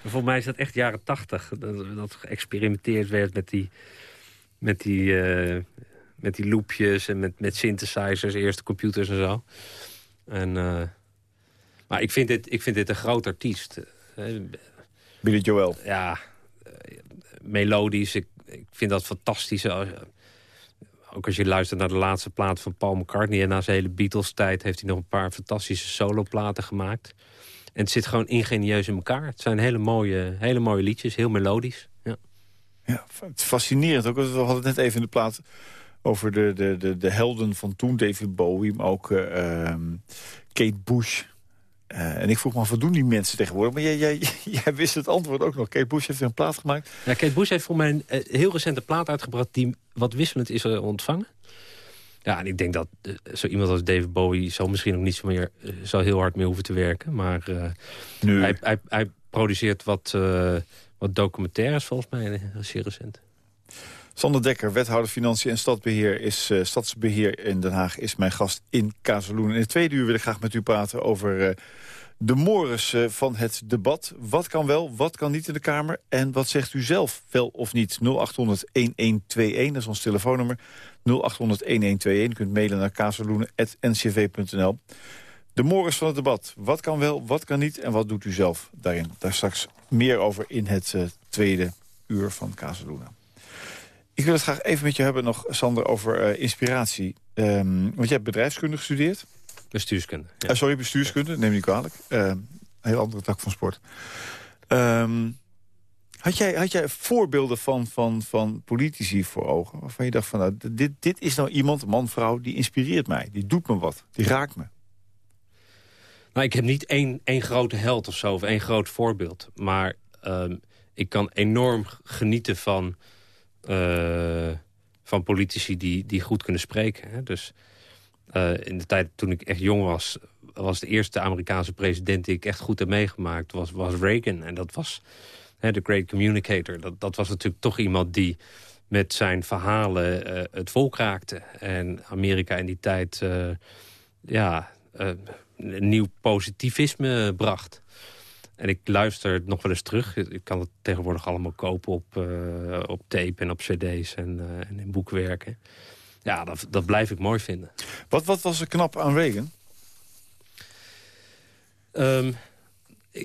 Volgens mij is dat echt jaren tachtig. Dat, dat geëxperimenteerd werd met die, met die, uh, met die loopjes en met, met synthesizers, eerste computers en zo. En, uh, maar ik vind, dit, ik vind dit een groot artiest. Billy Joel. Ja, melodisch. Ik, ik vind dat fantastisch. Ook als je luistert naar de laatste plaat van Paul McCartney... en na zijn hele Beatles-tijd heeft hij nog een paar fantastische soloplaten gemaakt. En het zit gewoon ingenieus in elkaar. Het zijn hele mooie, hele mooie liedjes, heel melodisch. Ja, ja het fascinerend. Ook, we hadden het net even in de plaat over de, de, de, de helden van toen. David Bowie, maar ook uh, Kate Bush... Uh, en ik vroeg me af, wat doen die mensen tegenwoordig? Maar jij, jij, jij, wist het antwoord ook nog. Kate Bush heeft een plaat gemaakt. Ja, Kate Bush heeft voor mij een uh, heel recente plaat uitgebracht... die wat wisselend is uh, ontvangen. Ja, en ik denk dat zo iemand als David Bowie... zal misschien ook niet zo, meer, zo heel hard meer hoeven te werken. Maar hij, hij, hij, produceert wat, wat documentaires volgens mij, zeer recent. Sander Dekker, wethouder Financiën en Stadsbeheer, is, uh, Stadsbeheer in Den Haag... is mijn gast in Kazeloen. In het tweede uur wil ik graag met u praten over uh, de mores uh, van het debat. Wat kan wel, wat kan niet in de Kamer? En wat zegt u zelf wel of niet? 0800-1121, dat is ons telefoonnummer. 0800-1121, u kunt mailen naar kazeloenen.ncv.nl. De mores van het debat. Wat kan wel, wat kan niet en wat doet u zelf daarin? Daar straks meer over in het tweede uur van Kazeloenen. Ik wil het graag even met je hebben nog, Sander, over uh, inspiratie. Um, want je hebt bedrijfskunde gestudeerd. Bestuurskunde. Ja. Uh, sorry, bestuurskunde, neem niet kwalijk. Uh, een heel andere tak van sport. Um, had, jij, had jij voorbeelden van, van, van politici voor ogen? Waarvan je dacht van, nou, dit, dit is nou iemand, man, vrouw, die inspireert mij. Die doet me wat, die raakt me. Nou, ik heb niet één, één grote held of zo, of één groot voorbeeld. Maar um, ik kan enorm genieten van van politici die, die goed kunnen spreken. Hè. Dus uh, in de tijd toen ik echt jong was... was de eerste Amerikaanse president die ik echt goed heb meegemaakt... was, was Reagan. En dat was de great communicator. Dat, dat was natuurlijk toch iemand die met zijn verhalen uh, het volk raakte. En Amerika in die tijd ja, een nieuw positivisme bracht. En ik luister het nog wel eens terug. Ik kan het tegenwoordig allemaal kopen op, uh, op tape en op cd's en, uh, en in boekwerken. Ja, dat, dat blijf ik mooi vinden. Wat, wat was er knap aan Reagan? Um,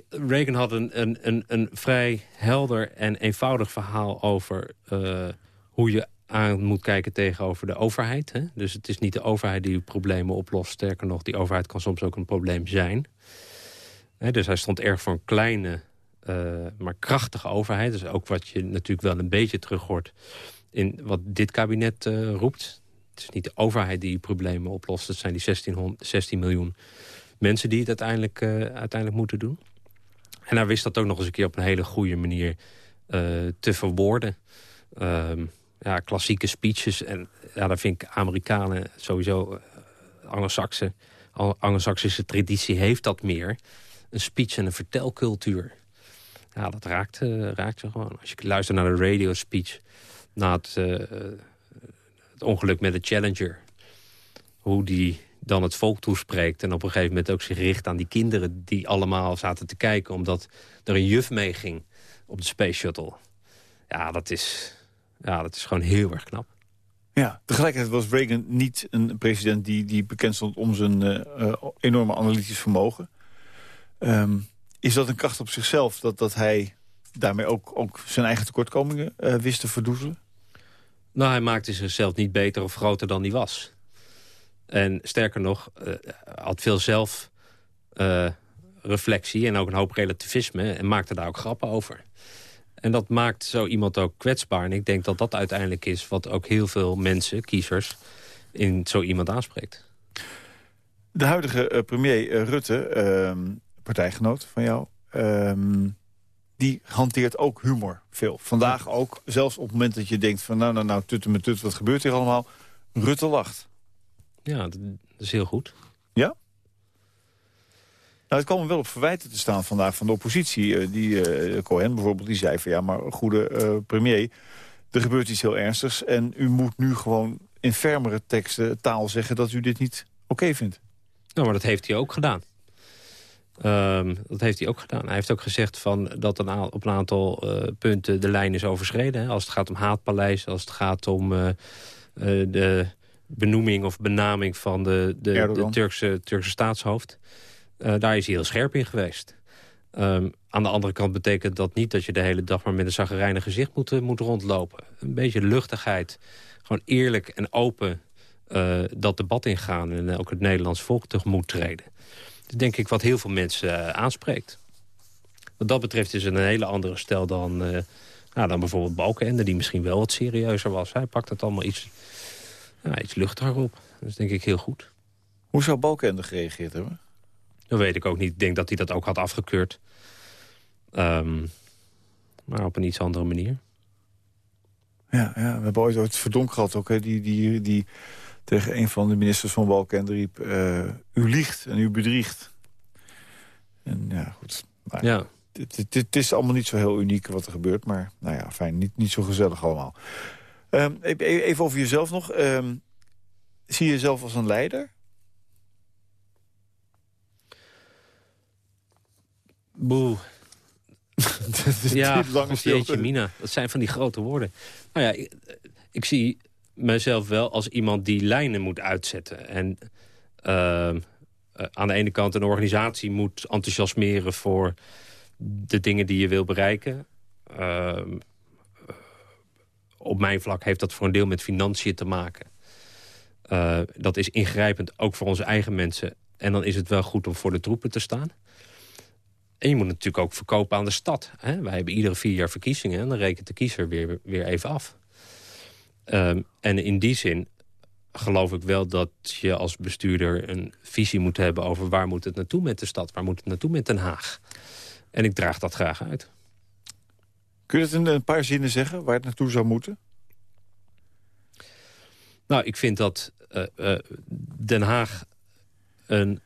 Reagan had een, een, een, een vrij helder en eenvoudig verhaal over uh, hoe je aan moet kijken tegenover de overheid. Hè? Dus het is niet de overheid die uw problemen oplost. Sterker nog, die overheid kan soms ook een probleem zijn dus hij stond erg voor een kleine, uh, maar krachtige overheid. Dus ook wat je natuurlijk wel een beetje terug hoort in wat dit kabinet uh, roept. Het is niet de overheid die problemen oplost. Het zijn die 16, 16 miljoen mensen die het uiteindelijk, uh, uiteindelijk moeten doen. En hij wist dat ook nog eens een keer op een hele goede manier te verwoorden. Um, ja, klassieke speeches. En ja, daar vind ik Amerikanen sowieso... Anglo-Saxen, Anglo-Saxische traditie heeft dat meer een speech en een vertelcultuur. Ja, dat raakt, uh, raakt je gewoon. Als je luistert naar de radio speech... na het, uh, het ongeluk met de Challenger... hoe die dan het volk toespreekt... en op een gegeven moment ook zich richt aan die kinderen... die allemaal zaten te kijken omdat er een juf meeging op de Space Shuttle. Ja, dat is, ja, dat is gewoon heel erg knap. Ja, tegelijkertijd was Reagan niet een president die, die bekend stond om zijn uh, enorme analytisch vermogen. Um, is dat een kracht op zichzelf dat, dat hij daarmee ook, ook zijn eigen tekortkomingen uh, wist te verdoezelen? Nou, hij maakte zichzelf niet beter of groter dan hij was. En sterker nog, uh, had veel zelfreflectie uh, en ook een hoop relativisme... en maakte daar ook grappen over. En dat maakt zo iemand ook kwetsbaar. En ik denk dat dat uiteindelijk is wat ook heel veel mensen, kiezers... in zo iemand aanspreekt. De huidige premier Rutte ehm, partijgenoot van jou... Ehm, die hanteert ook humor veel. Vandaag ook, zelfs op het moment dat je denkt van... nou, nou, nou, tutte met tut, wat gebeurt hier allemaal? Rutte lacht. Ja, dat is heel goed. Ja? Nou, het kwam wel op verwijten te staan vandaag van de oppositie. Uh, die uh, Cohen bijvoorbeeld, die zei van... ja, maar goede uh, premier, er gebeurt iets heel ernstigs... en u moet nu gewoon in fermere teksten, taal zeggen dat u dit niet oké vindt. Nou, maar dat heeft hij ook gedaan. Ehm, dat heeft hij ook gedaan. Hij heeft ook gezegd van dat een op een aantal uh, punten de lijn is overschreden. Hè? Als het gaat om haatpaleis, als het gaat om uh, uh, de benoeming of benaming van de, de, de Turkse, Turkse staatshoofd. daar is hij heel scherp in geweest. Um, aan de andere kant betekent dat niet dat je de hele dag maar met een zaggerijnig gezicht moet, moet rondlopen. Een beetje luchtigheid, gewoon eerlijk en open dat debat ingaan en ook het Nederlands volk tegemoet treden. Dat denk ik wat heel veel mensen uh, aanspreekt. Wat dat betreft is het een hele andere stijl dan, uh, nou, dan bijvoorbeeld Balkenende... die misschien wel wat serieuzer was. Hij pakt het allemaal iets, ja, iets luchtiger op. Dat is denk ik heel goed. Hoe zou Balkenende gereageerd hebben? Dat weet ik ook niet. Ik denk dat hij dat ook had afgekeurd. Um, maar op een iets andere manier. Ja, ja we hebben ooit het verdonk gehad ook. Hè? Die, die, die tegen een van de ministers van Balken riep... Uh, u liegt en u bedriegt. En ja, goed. Nou, ja. Het is allemaal niet zo heel uniek wat er gebeurt. Maar nou ja, fijn. Niet, niet zo gezellig allemaal. Um, even over jezelf nog. Um, zie je jezelf als een leider? Boe. ja, mina. Dat zijn van die grote woorden. Nou ja, ik, ik zie mezelf wel als iemand die lijnen moet uitzetten. En uh, aan de ene kant een organisatie moet enthousiasmeren... voor de dingen die je wil bereiken. Uh, op mijn vlak heeft dat voor een deel met financiën te maken. Uh, dat is ingrijpend ook voor onze eigen mensen. En dan is het wel goed om voor de troepen te staan. En je moet natuurlijk ook verkopen aan de stad. Hè? Wij hebben iedere vier jaar verkiezingen... en dan rekent de kiezer weer, weer even af. Um, en in die zin geloof ik wel dat je als bestuurder een visie moet hebben... over waar moet het naartoe met de stad, waar moet het naartoe met Den Haag. En ik draag dat graag uit. Kun je het in een paar zinnen zeggen, waar het naartoe zou moeten? Nou, ik vind dat uh, uh, Den Haag een,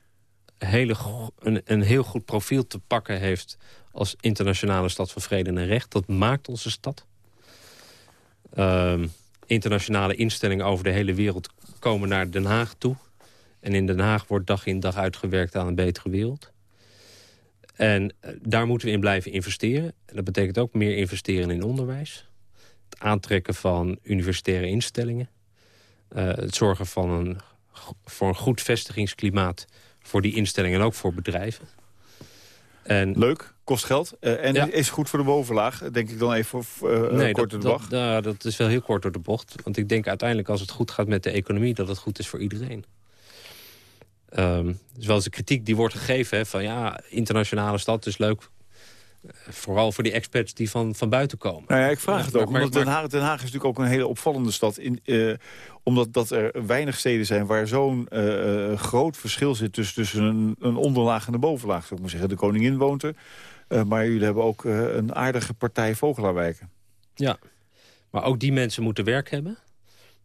hele een, een heel goed profiel te pakken heeft... als internationale stad van vrede en recht. Dat maakt onze stad. Uh, internationale instellingen over de hele wereld komen naar Den Haag toe. En in Den Haag wordt dag in dag uitgewerkt aan een betere wereld. En eh, daar moeten we in blijven investeren. En dat betekent ook meer investeren in onderwijs. Het aantrekken van universitaire instellingen. Uh, het zorgen van een, voor een goed vestigingsklimaat voor die instellingen en ook voor bedrijven. En, Leuk, kost geld. Uh, en is goed voor de bovenlaag, denk ik dan even uh, nee, kort door de bocht? Dat, dat is wel heel kort door de bocht. Want ik denk uiteindelijk als het goed gaat met de economie... dat het goed is voor iedereen. Um, dus wel eens de kritiek die wordt gegeven hè, van... ja, internationale stad is leuk Vooral voor die experts die van, van buiten komen. Nou ja, ik vraag het ook. omdat Den, Haag, Den Haag is natuurlijk ook een hele opvallende stad. In, uh, omdat dat er weinig steden zijn waar zo'n uh, groot verschil zit... tussen, tussen een, een onderlaag en een bovenlaag. Zou ik maar zeggen. De koningin woont er. Uh, maar jullie hebben ook een aardige partij Vogelaarwijken. Ja, maar ook die mensen moeten werk hebben.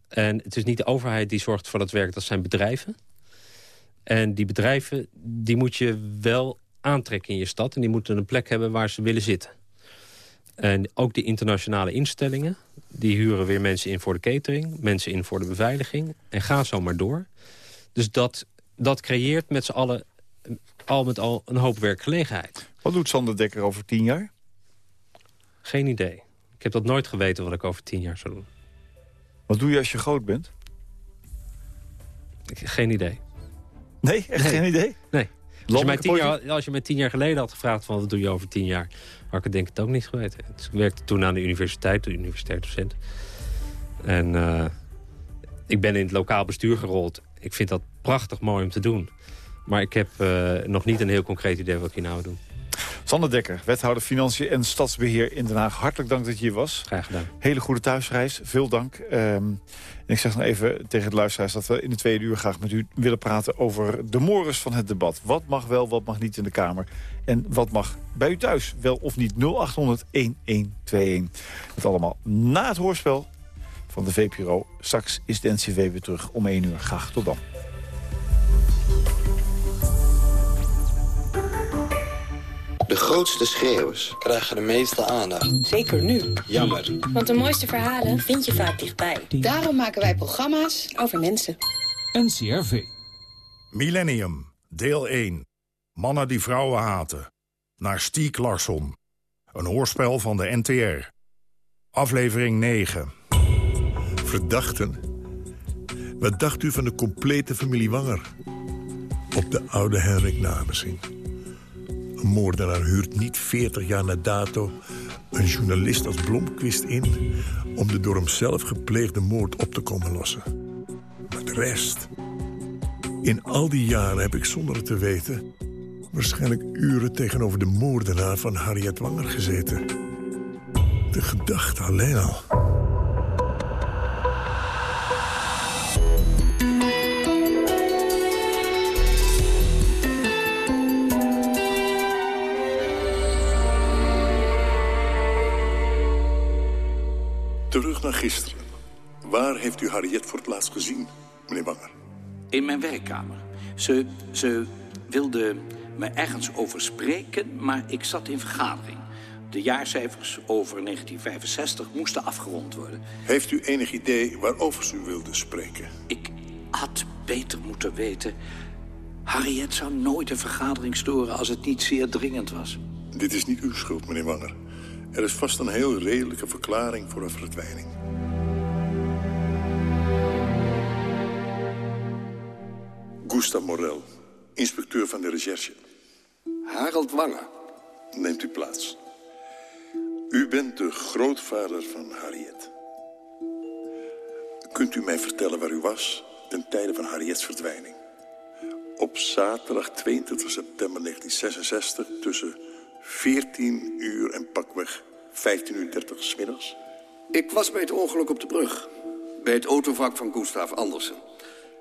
En het is niet de overheid die zorgt voor dat werk, dat zijn bedrijven. En die bedrijven, die moet je wel aantrekken in je stad. En die moeten een plek hebben waar ze willen zitten. En ook de internationale instellingen... die huren weer mensen in voor de catering... mensen in voor de beveiliging. En ga zo maar door. Dus dat, dat creëert met z'n allen al met al een hoop werkgelegenheid. Wat doet Sander Dekker over tien jaar? Geen idee. Ik heb dat nooit geweten wat ik over tien jaar zou doen. Wat doe je als je groot bent? Geen idee. Nee? Echt geen idee? Nee. Als je, mij tien jaar, als je mij tien jaar geleden had gevraagd van wat doe je over tien jaar... had ik het denk ik ook niet geweten. Dus ik werkte toen aan de universiteit, de universitair docent. En uh, ik ben in het lokaal bestuur gerold. Ik vind dat prachtig mooi om te doen. Maar ik heb uh, nog niet een heel concreet idee wat ik hier nou doen. Sander Dekker, wethouder Financiën en Stadsbeheer in Den Haag. Hartelijk dank dat je hier was. Graag gedaan. Hele goede thuisreis, veel dank. Um, en ik zeg nog even tegen de luisteraars dat we in de tweede uur graag met u willen praten over de mores van het debat. Wat mag wel, wat mag niet in de Kamer? En wat mag bij u thuis wel of niet? 0800 1121. Het allemaal na het hoorspel van de VPRO. Straks is de NCV weer terug om 1 uur. Graag tot dan. Grootste schreeuwers krijgen de meeste aandacht. Zeker nu. Jammer. Want de mooiste verhalen vind je vaak dichtbij. Daarom maken wij programma's over mensen. NCRV. Millennium, deel 1. Mannen die vrouwen haten. Naar Stiek Larsson. Een hoorspel van de NTR. Aflevering 9. Verdachten? Wat dacht u van de complete familie Wanger? Op de oude Henrik. Een moordenaar huurt niet 40 jaar na dato... een journalist als Blomquist in... om de door hemzelf gepleegde moord op te komen lossen. Maar de rest... In al die jaren heb ik zonder het te weten... waarschijnlijk uren tegenover de moordenaar van Harriet Wanger gezeten. De gedachte alleen al... Terug naar gisteren. Waar heeft u Harriet voor het laatst gezien, meneer Wanger? In mijn werkkamer. Ze, ze wilde me ergens over spreken, maar ik zat in vergadering. De jaarcijfers over 1965 moesten afgerond worden. Heeft u enig idee waarover ze wilde spreken? Ik had beter moeten weten. Harriet zou nooit een vergadering storen als het niet zeer dringend was. Dit is niet uw schuld, meneer Wanger. Er is vast een heel redelijke verklaring voor een verdwijning. Gustav Morel, inspecteur van de recherche. Harold Wanger. Neemt u plaats. U bent de grootvader van Harriet. Kunt u mij vertellen waar u was ten tijde van Harriets verdwijning? Op zaterdag 22 september 1966 tussen 14 uur en pakweg 15 uur 30 's middags? Ik was bij het ongeluk op de brug. Bij het autovak van Gustav Andersen.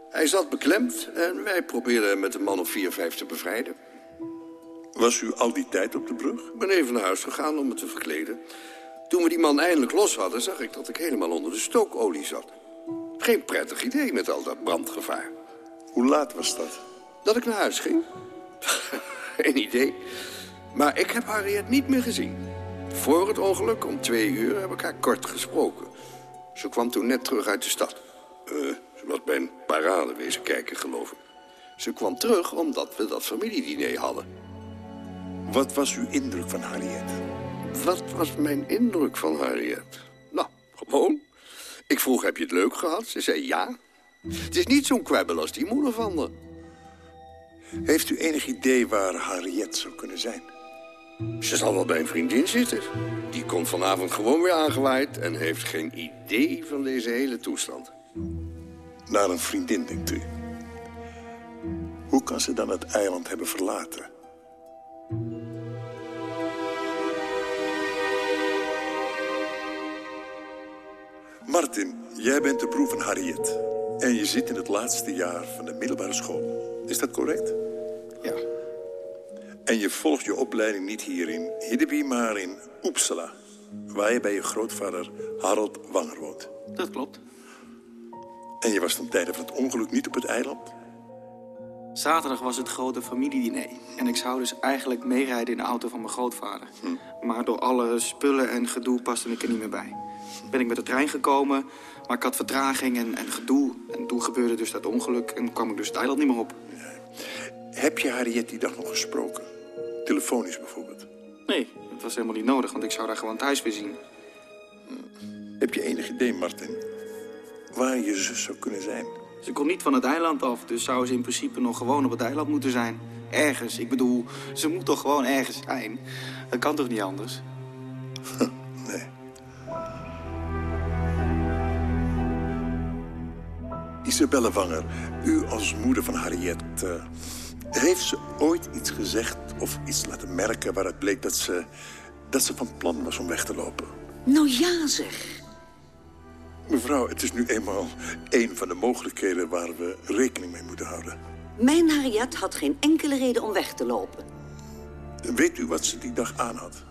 Hij zat beklemd en wij probeerden hem met een man of vier, vijf te bevrijden. Was u al die tijd op de brug? Ik ben even naar huis gegaan om me te verkleden. Toen we die man eindelijk los hadden, zag ik dat ik helemaal onder de stookolie zat. Geen prettig idee met al dat brandgevaar. Hoe laat was dat? Dat ik naar huis ging? Geen idee. Maar ik heb Harriet niet meer gezien. Voor het ongeluk, om twee uur, heb ik haar kort gesproken. Ze kwam toen net terug uit de stad. Uh, ze was bij een parade wezen kijken, geloof ik. Ze kwam terug omdat we dat familiediner hadden. Wat was uw indruk van Harriet? Wat was mijn indruk van Harriet? Nou, gewoon. Ik vroeg, heb je het leuk gehad? Ze zei ja. Het is niet zo'n kwebbel als die moeder van me. Heeft u enig idee waar Harriet zou kunnen zijn? Ze zal wel bij een vriendin zitten. Die komt vanavond gewoon weer aangewaaid... en heeft geen idee van deze hele toestand. Naar een vriendin, denkt u? Hoe kan ze dan het eiland hebben verlaten? Martin, jij bent de broer van Harriet. En je zit in het laatste jaar van de middelbare school. Is dat correct? Ja. En je volgt je opleiding niet hier in Hiddeby, maar in Uppsala. Waar je bij je grootvader Harold Wanger woont. Dat klopt. En je was ten tijde van het ongeluk niet op het eiland? Zaterdag was het grote familiediner. En ik zou dus eigenlijk meerijden in de auto van mijn grootvader. Hm. Maar door alle spullen en gedoe paste ik er niet meer bij. Ben ik met de trein gekomen, maar ik had vertraging en, en gedoe. En toen gebeurde dus dat ongeluk en kwam ik dus het eiland niet meer op. Heb je Harriet die dag nog gesproken? Telefonisch bijvoorbeeld? Nee, dat was helemaal niet nodig, want ik zou daar gewoon thuis weer zien. Heb je enig idee, Martin, waar je zus zou kunnen zijn? Ze komt niet van het eiland af, dus zou ze in principe nog gewoon op het eiland moeten zijn. Ergens, ik bedoel, ze moet toch gewoon ergens zijn? Dat kan toch niet anders? nee. Isabelle Wanger, u als moeder van Harriet... Uh, heeft ze ooit iets gezegd of iets laten merken waaruit bleek dat ze, dat ze van plan was om weg te lopen? Nou ja, zeg. Mevrouw, het is nu eenmaal een van de mogelijkheden waar we rekening mee moeten houden. Mijn Harriet had geen enkele reden om weg te lopen. Weet u wat ze die dag aan had?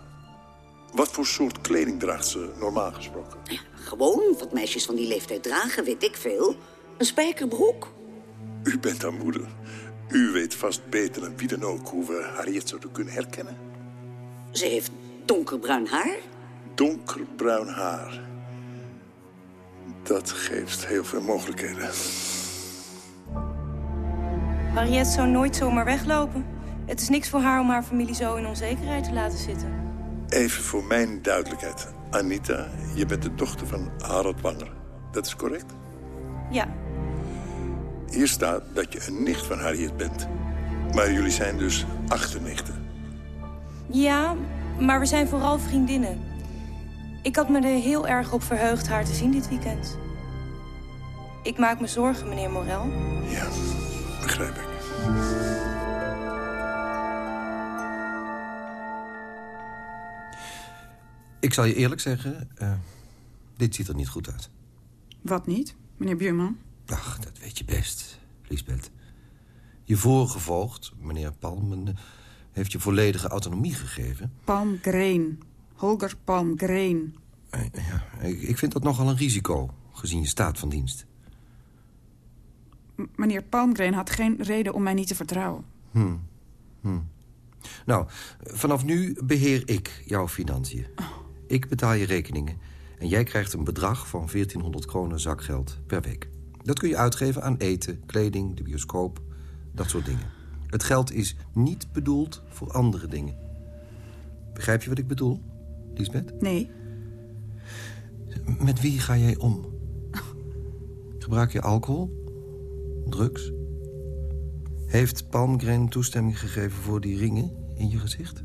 Wat voor soort kleding draagt ze normaal gesproken? Ja, gewoon wat meisjes van die leeftijd dragen, weet ik veel. Een spijkerbroek. U bent haar moeder. U weet vast beter dan wie dan ook hoe we Harriet zouden kunnen herkennen. Ze heeft donkerbruin haar. Donkerbruin haar. Dat geeft heel veel mogelijkheden. Mariette zou nooit zomaar weglopen. Het is niks voor haar om haar familie zo in onzekerheid te laten zitten. Even voor mijn duidelijkheid. Anita, je bent de dochter van Harold Wanger. Dat is correct? Ja, Hier staat dat je een nicht van Harriet bent. Maar jullie zijn dus achternichten. ja, maar we zijn vooral vriendinnen. Ik had me er heel erg op verheugd haar te zien dit weekend. Ik maak me zorgen, meneer Morel. Ja, begrijp ik. Ik zal je eerlijk zeggen, eh, dit ziet er niet goed uit. Wat niet, meneer Buurman? Ach, dat weet je best, Lisbeth. Je vorige voogd, meneer Palmen, heeft je volledige autonomie gegeven. Palmgreen. Holger Palmgreen. Eh, Ja, ik, vind dat nogal een risico, gezien je staat van dienst. M- meneer Palmgreen had geen reden om mij niet te vertrouwen. Hm. Hm. Nou, vanaf nu beheer ik jouw financiën. Ik betaal je rekeningen. En jij krijgt een bedrag van 1400 kronen zakgeld per week. Dat kun je uitgeven aan eten, kleding, de bioscoop, dat soort dingen. Het geld is niet bedoeld voor andere dingen. Begrijp je wat ik bedoel, Lisbeth? Nee. Met wie ga jij om? Gebruik je alcohol? Drugs? Heeft Palmgren toestemming gegeven voor die ringen in je gezicht?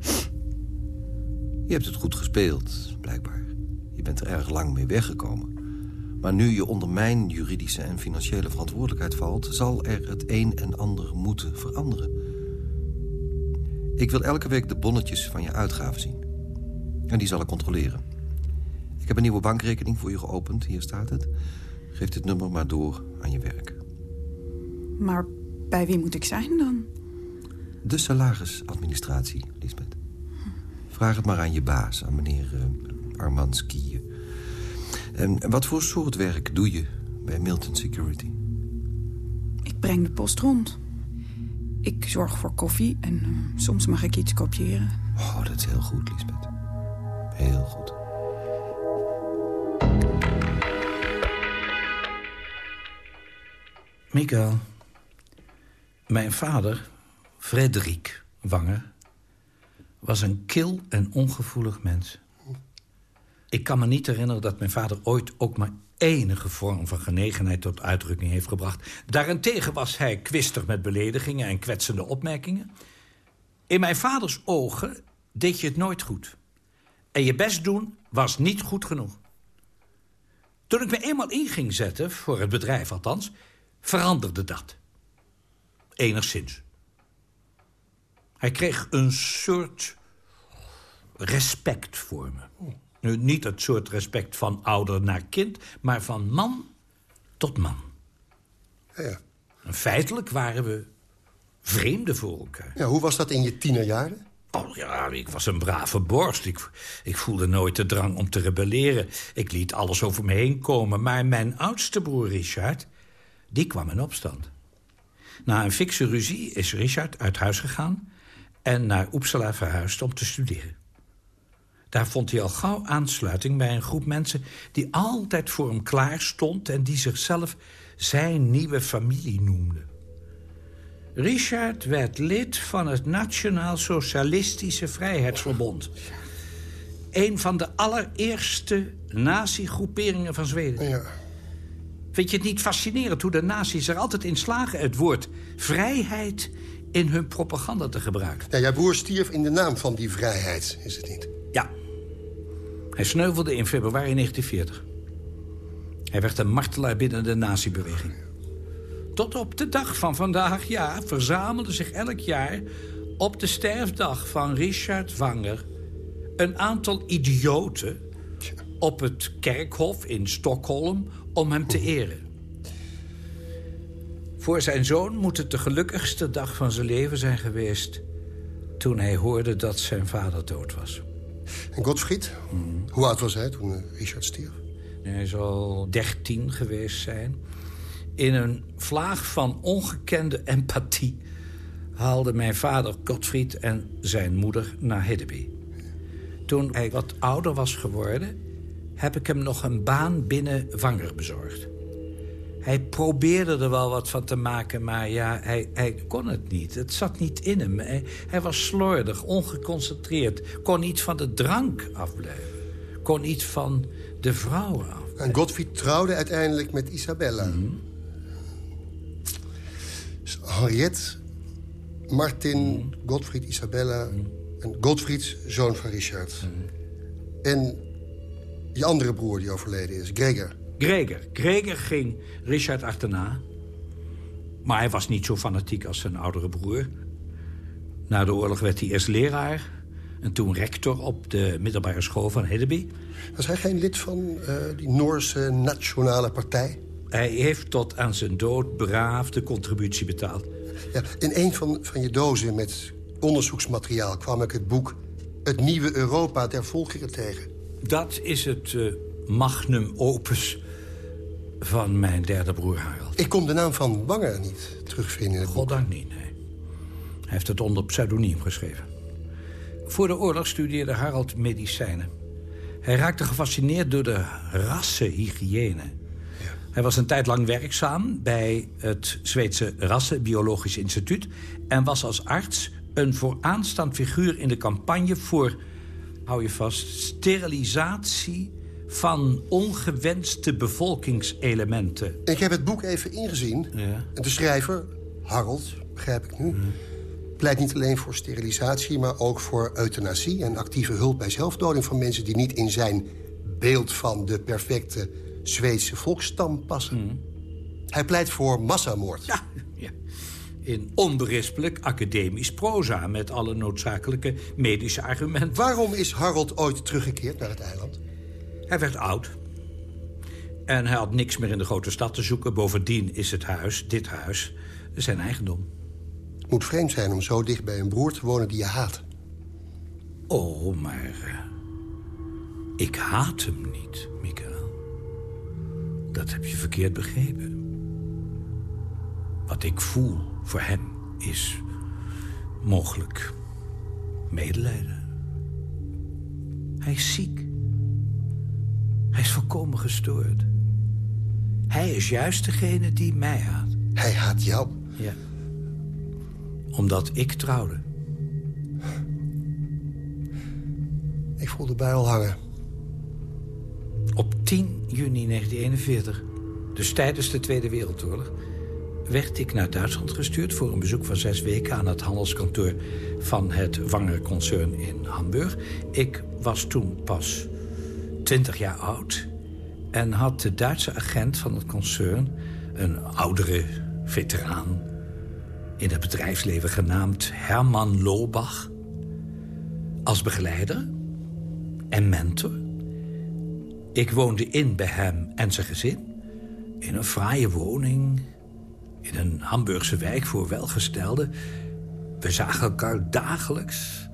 Je hebt het goed gespeeld, blijkbaar. Je bent er erg lang mee weggekomen. Maar nu je onder mijn juridische en financiële verantwoordelijkheid valt... zal er het een en ander moeten veranderen. Ik wil elke week de bonnetjes van je uitgaven zien. En die zal ik controleren. Ik heb een nieuwe bankrekening voor je geopend. Hier staat het. Geef dit nummer maar door aan je werk. Maar bij wie moet ik zijn dan? De salarisadministratie, Lisbeth. Vraag het maar aan je baas, aan meneer uh, Armand Skiën. En wat voor soort werk doe je bij Milton Security? Ik breng de post rond. Ik zorg voor koffie en eh, soms mag ik iets kopiëren. Oh, dat is heel goed, Lisbeth. Heel goed. Mikael, mijn vader, Frederik Wanger... was een kil en ongevoelig mens. Ik kan me niet herinneren dat mijn vader ooit ook maar enige vorm van genegenheid tot uitdrukking heeft gebracht. Daarentegen was hij kwistig met beledigingen en kwetsende opmerkingen. In mijn vaders ogen deed je het nooit goed. En je best doen was niet goed genoeg. Toen ik me eenmaal in ging zetten, voor het bedrijf althans... veranderde dat. Enigszins. Hij kreeg een soort respect voor me. Nu, niet het soort respect van ouder naar kind... maar van man tot man. Ja. En feitelijk waren we vreemden voor elkaar. Ja, hoe was dat in je tienerjaren? Oh ja, ik was een brave borst. Ik, ik voelde nooit de drang om te rebelleren. Ik liet alles over me heen komen. Maar mijn oudste broer Richard, die kwam in opstand. Na een fikse ruzie is Richard uit huis gegaan... en naar Uppsala verhuisd om te studeren. Daar vond hij al gauw aansluiting bij een groep mensen... die altijd voor hem klaar stond... en die zichzelf zijn nieuwe familie noemde. Richard werd lid van het Nationaal Socialistische Vrijheidsverbond. Een van de allereerste nazi-groeperingen van Zweden. Ja. Vind je het niet fascinerend hoe de nazi's er altijd in slagen... het woord vrijheid in hun propaganda te gebruiken? Ja, jouw broer stierf in de naam van die vrijheid, is het niet? Ja. Hij sneuvelde in februari 1940. Hij werd een martelaar binnen de nazi-beweging. Tot op de dag van vandaag, ja, verzamelde zich elk jaar... op de sterfdag van Richard Wanger... een aantal idioten op het kerkhof in Stockholm om hem te eren. Voor zijn zoon moet het de gelukkigste dag van zijn leven zijn geweest... toen hij hoorde dat zijn vader dood was. En Godfried? Hoe oud was hij toen eh, Richard stierf? Hij zal dertien geweest zijn. In een vlaag van ongekende empathie... haalde mijn vader Gottfried en zijn moeder naar Hiddeby. Toen hij wat ouder was geworden... heb ik hem nog een baan binnen Wanger bezorgd. Hij probeerde er wel wat van te maken, maar ja, hij, hij kon het niet. Het zat niet in hem. Hij, hij was slordig, ongeconcentreerd. Kon niet van de drank afblijven. Kon niet van de vrouwen af. En Godfried trouwde uiteindelijk met Isabella. Mm Henriette, Martin, Godfried, Isabella... en Godfried, zoon van Richard. En die andere broer die overleden is, Gregor. Gregor. Gregor ging Richard achterna. Maar hij was niet zo fanatiek als zijn oudere broer. Na de oorlog werd hij eerst leraar... en toen rector op de middelbare school van Hedeby. Was hij geen lid van uh, die Noorse Nationale Partij? Hij heeft tot aan zijn dood braaf de contributie betaald. Ja, in een van, van je dozen met onderzoeksmateriaal kwam ik het boek... Het Nieuwe Europa der Volkeren tegen. Dat is het uh, magnum opus van mijn derde broer Harald. Ik kom de naam van Wanger niet terugvinden. Goddank niet, nee. Hij heeft het onder pseudoniem geschreven. Voor de oorlog studeerde Harald medicijnen. Hij raakte gefascineerd door de rassenhygiëne. Hij was een tijd lang werkzaam bij het Zweedse Rassenbiologisch Instituut... en was als arts een vooraanstaand figuur in de campagne voor... hou je vast, sterilisatie van ongewenste bevolkingselementen. Ik heb het boek even ingezien. Ja. En de schrijver, Harold, begrijp ik nu... pleit niet alleen voor sterilisatie, maar ook voor euthanasie... en actieve hulp bij zelfdoding van mensen... die niet in zijn beeld van de perfecte Zweedse volksstam passen. Hij pleit voor massamoord. Ja, ja. In onberispelijk academisch proza... met alle noodzakelijke medische argumenten. Waarom is Harold ooit teruggekeerd naar het eiland? Hij werd oud. En hij had niks meer in de grote stad te zoeken. Bovendien is het huis, dit huis, zijn eigendom. Het moet vreemd zijn om zo dicht bij een broer te wonen die je haat. Oh, maar... Uh, ik haat hem niet, Mikael. Dat heb je verkeerd begrepen. Wat ik voel voor hem is mogelijk medelijden. Hij is ziek. Hij is volkomen gestoord. Hij is juist degene die mij haat. Hij haat jou? Ja. Omdat ik trouwde. Ik voel de bui al hangen. Op 10 juni 1941, dus tijdens de Tweede Wereldoorlog... werd ik naar Duitsland gestuurd voor een bezoek van zes weken... aan het handelskantoor van het Wanger-concern in Hamburg. Ik was toen pas 20 jaar oud... en had de Duitse agent van het concern, een oudere veteraan... in het bedrijfsleven genaamd Herman Lobach... als begeleider en mentor. Ik woonde in bij hem en zijn gezin. In een fraaie woning. In een Hamburgse wijk voor welgestelden. We zagen elkaar dagelijks.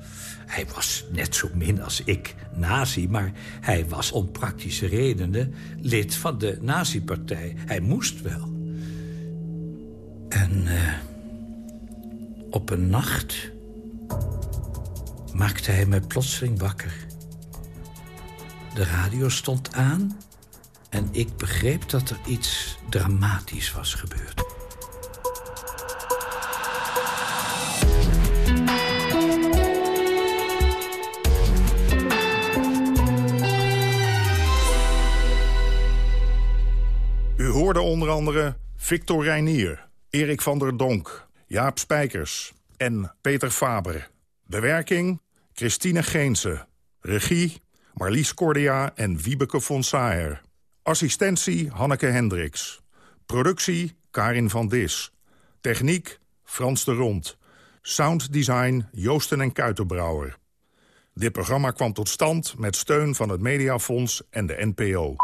Hij was net zo min als ik nazi, maar hij was om praktische redenen lid van de nazi-partij. Hij moest wel. En uh, op een nacht maakte hij me plotseling wakker. De radio stond aan en ik begreep dat er iets dramatisch was gebeurd. Hoorde onder andere Victor Reinier, Erik van der Donk, Jaap Spijkers en Peter Faber. Bewerking Christine Geense. Regie Marlies Cordia en Wiebeke von Saer. Assistentie Hanneke Hendricks. Productie Karin van Dis. Techniek Frans de Rond. Sounddesign Joosten en Kuitenbrouwer. Dit programma kwam tot stand met steun van het Mediafonds en de NPO.